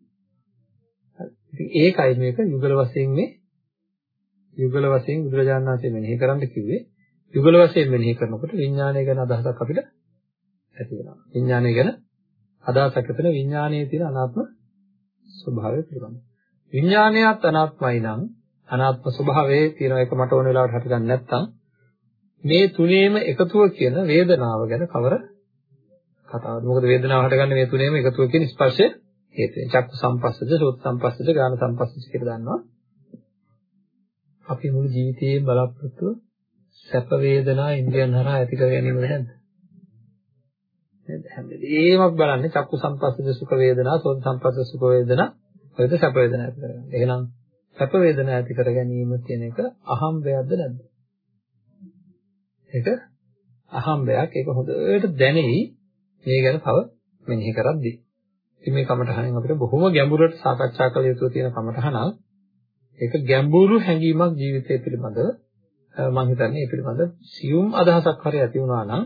හරි. ඒකයි මේක යුගල වශයෙන් මේ යුගල වශයෙන් බුදුරජාණන් වහන්සේ මෙනෙහි කරන්න කිව්වේ යුගල වශයෙන් මෙනෙහි කරනකොට විඥානය ගැන අදහසක් අපිට ඇති වෙනවා. විඥානය ගැන අදහසක් ඇතිවෙන විඥානයේ තියෙන අනාත්ම ස්වභාවය පිළිබඳව. විඥානයත් අනාත්මයි නම් අනාත්ම ස්වභාවයේ තියෙන එක මට ඕන වෙලාවට හටගන්නේ නැත්නම් මේ තුනේම එකතුව කියන වේදනාව ගැන කවර කතාවද? මොකද වේදනාව හටගන්නේ මේ තුනේම එකතුව කියන ස්පර්ශය හේතුවෙන්. චක්කු සම්පස්සද, සෝත සම්පස්සද, ගාන සම්පස්සද කියලා දන්නවා. අපි මුළු ජීවිතයේ බලාපොරොත්තු සැප වේදනා ඉන්ද්‍රියන් හරහා ඇති කර ගැනීමද නැද්ද? නේද? හැමදේම බලන්නේ චක්කු සම්පස්සද සුඛ වේදනා, සෝත සම්පස්සද සුඛ වේදනා, ඔයද සැප වේදනා ඇති කරගන්න. එහෙනම් සැප වේදනා ඇති කර ගැනීම කියන එක අහම්බයක්ද නැද්ද? ඒක අහම්බයක්. ඒක හොඳට දැනෙයි මේ ගැන තව මෙනෙහි කරද්දී. ඉතින් මේ කමඨහනෙන් අපිට බොහොම ගැඹුරට සාකච්ඡා කළ යුතු තියෙන කමඨහනක්. ඒක ගැඹුරු හැඟීමක් ජීවිතය පිළිබඳව මම හිතන්නේ ඒ පිළිබඳ සියුම් අදහසක් හරි ඇති වුණා නම්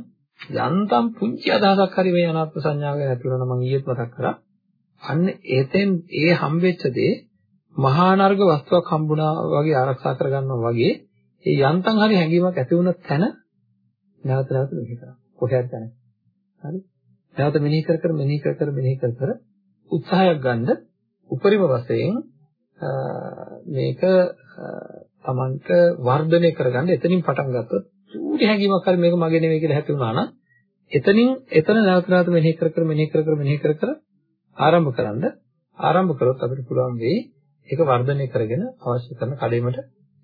යන්තම් පුංචි අදහසක් හරි මේ අනාත්ම සංඥාව ගැන ඇති වුණා නම් මම ඊයේත් මතක් කරා. අන්න එතෙන් ඒ හම්බෙච්ච දේ මහා නර්ග වස්තුවක් හම්බුණා වගේ ආරක්ෂා කරගන්නවා වගේ ඒ යන්තම් හරි හැඟීමක් ඇති වුණ තැන නැවත නැවත මෙහි කරා. කොහෙද තැන? හරි? නැවත මෙනෙහි කර කර මෙනෙහි කර කර මෙනෙහි කර කර උත්සාහයක් ගන්න උපරිම වශයෙන් මේක තමන්ට වර්ධනය කරගන්න එතනින් පටන් ගත්තොත් චූටි හැඟීමක් හරි මේක මගේ නෙවෙයි කියලා හැතුණා නම් එතනින් එතන නැවත නැවත මෙනෙහි කර කර මෙනෙහි කර කර මෙනෙහි කර කර ආරම්භ කරන්න ආරම්භ කරොත් අපිට පුළුවන් වෙයි ඒක වර්ධනය කරගෙන අවශ්‍ය කරන කඩේමට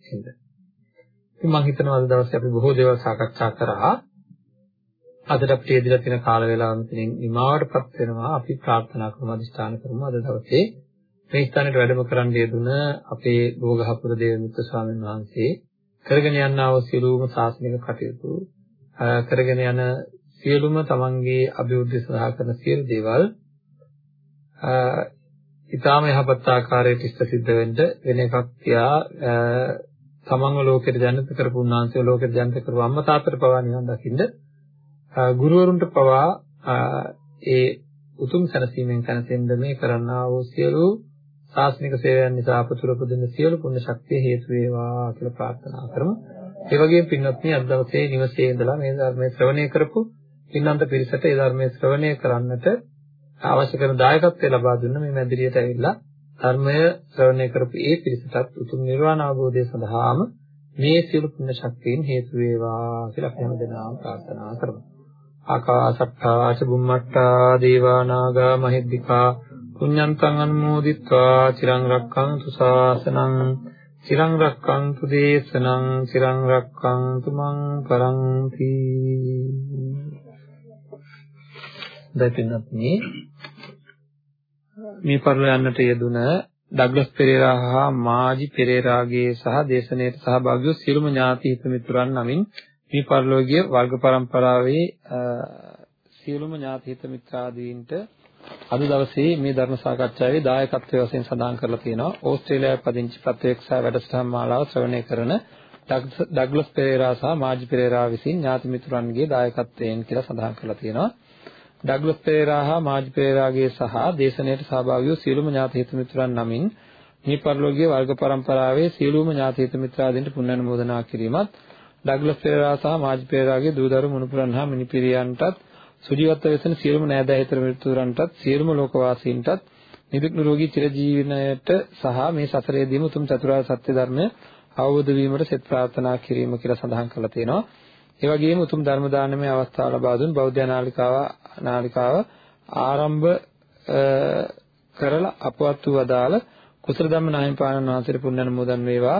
එන්න. ඉතින් මම හිතනවා අද දවසේ අපි බොහෝ දේවල් සාකච්ඡා කරා. අදට අපිට ඉදිරියට තියෙන කාල වේලාව මෙතනින් නිමාවටපත් වෙනවා. අපි ප්‍රාර්ථනා කරමු අදිස්ථාන කරමු අද දවසේ මේ ස්ථානයට වැඩම කරන්න යෙදුන අපේ භෝගහපුර දේවමිත්‍ර ස්වාමීන් වහන්සේ කරගෙන යනා වූ සියලුම ශාසනික කටයුතු කරගෙන යන සියලුම තමන්ගේ අභිවෘද්ධිය සඳහා කරන සියලු දේවල් ඊටාම යහපත් ආකාරයට ඉෂ්ට සිද්ධ වෙන්න වෙන එකක් තියා තමන්ව ලෝකෙට ජනිත කරපු උන්වහන්සේ ලෝකෙට ජනිත කරපු අම්මා තාත්තට පවා නිවන් දකින්න ගුරුවරුන්ට පවා ඒ උතුම් සැනසීමෙන් සැනසෙන්න මේ කරන්නා වූ සියලු ශාස්ත්‍රික සේවයන් නිසා අපතුල පුදින සියලු පුණ්‍ය ශක්තිය හේතු වේවා කියලා ප්‍රාර්ථනා කරමු. ඒ වගේම පින්වත්නි අද දවසේ නිවසේ ඉඳලා මේ ධර්මයේ ශ්‍රවණය කරපු පින්නන්ත පිරිසට ඒ ධර්මයේ ශ්‍රවණය කරන්නට අවශ්‍ය කරන දායකත්වය ලබා දුන්න මේ මැදිරියට ඇවිල්ලා ධර්මය ශ්‍රවණය කරපු ඒ පිරිසටත් උතුම් නිර්වාණ අවබෝධය සඳහාම මේ සියලු පුණ්‍ය ශක්තියින් හේතු වේවා කියලා අපි හැමදෙනාම ප්‍රාර්ථනා කරමු. ආකාසට්ටා ච බුම්මට්ටා දේවා නාග මහිද්దికා පුඤ්ඤන්තං අනුමෝදිත්වා චිරං රක්ඛන්තු ශාසනං චිරං රක්ඛන්තු දේශනං චිරං රක්ඛන්තු මං පරන්ති. දැකිනත් මේ මේ පරිල යන්නට යෙදුන ඩග්ලස් පෙරේරා හා මාජි පෙරේරාගේ සහ දේශනාවට සහභාගී වූ සියලුම ඥාති හිත මිතුරන් නමින් මේ පරිලෝකීය වර්ග પરම්පරාවේ සියලුම ඥාති හිත මිත්‍රාදීන්ට අද දවසේ මේ ධර්ම සාකච්ඡාවේ දායකත්වයේ වශයෙන් සඳහන් කරලා තියෙනවා. ඕස්ට්‍රේලියාවේ පදිංචි ප්‍රත්‍යක්ෂ වැඩසටහන් මාලාව ශ්‍රවණය කරන ඩග්ලස් පෙරේරා සහ මාජි පෙරේරා විසින් ඥාති මිතුරන්ගේ දායකත්වයෙන් කියලා සඳහන් කරලා තියෙනවා. ඩග්ලස් පෙරේරා හා මාජි පෙරේරාගේ සහ දේශනයට සහභාගී වූ සියලුම ඥාති හිත මිතුරන් නමින් මේ පරිලෝකීය වර්ග પરම්පරාවේ සියලුම ඥාති හිත මිත්‍රාදීන්ට පුණ්‍ය අනුමෝදනා කිරීමත් ඩග්ලස් පෙරේරා සහ මාජි පෙරේරාගේ දූදරු මුණුපුරන් හා මිනිපිරියන්ටත් සුජීවත්ව වෙසෙන සියලුම නෑදෑ හිතර මිතුරන්ටත් සියලුම ලෝකවාසීන්ටත් නිදුක් නිරෝගී චිරජීවනයට සහ මේ සසරේදීම උතුම් චතුරාර්ය සත්‍ය ධර්මය අවබෝධ වීමට සෙත් ප්‍රාර්ථනා කිරීම කියලා සඳහන් කරලා තියෙනවා. ඒ වගේම උතුම් ධර්ම දානමය අවස්ථාව ලබා දුන් බෞද්ධ නාලිකාව නාලිකාව ආරම්භ කරලා අපවත් වූ අදාළ කුසල ධම්ම නායකයන්න් වහන්සේට පුණ්‍ය අනුමෝදන් වේවා.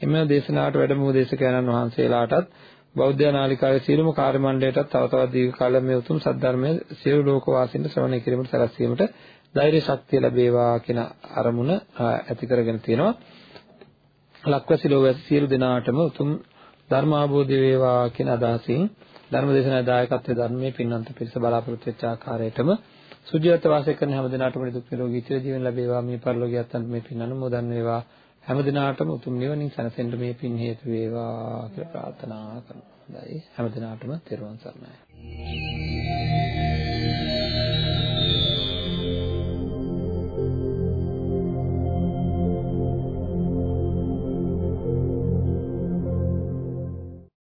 එම දේශනාවට වැඩම වූ දේශකයන්න් වහන්සේලාටත් බෞද්ධ නාලිකාවේ සියලුම කාර්ය මණ්ඩලයටත් තව තවත් දීර්ඝ කාලයක් මේ උතුම් සද්ධර්මයේ සියලු ලෝක වාසීන්ට ශ්‍රවණය කිරීමට සැලැස්වීමට ධෛර්ය ශක්තිය ලැබේවා කියන අරමුණ ඇති කරගෙන තියෙනවා. ලක්වැසි ලෝවැසි සියලු දෙනාටම උතුම් ධර්ම අවබෝධය වේවා කියන අදහසින් ධර්ම දේශනා දායකත්වයේ ධර්මයේ පින්නන්ත පිරිස බලාපොරොත්තු වෙච්ච ආකාරයටම සුජීවත වාසය කරන හැම දිනාටම දුක් නිරෝගී චිර ජීවන ලැබේවා මේ පරිලෝකියයන්ට මේ පින් අනුමෝදන් වේවා හැම දිනාටම උතුම් නිවනින් සැනසෙන්න මේ පින් හේතු වේවා කියලා ප්‍රාර්ථනා කරනවා. හොඳයි හැම දිනාටම තෙරුවන් සරණයි.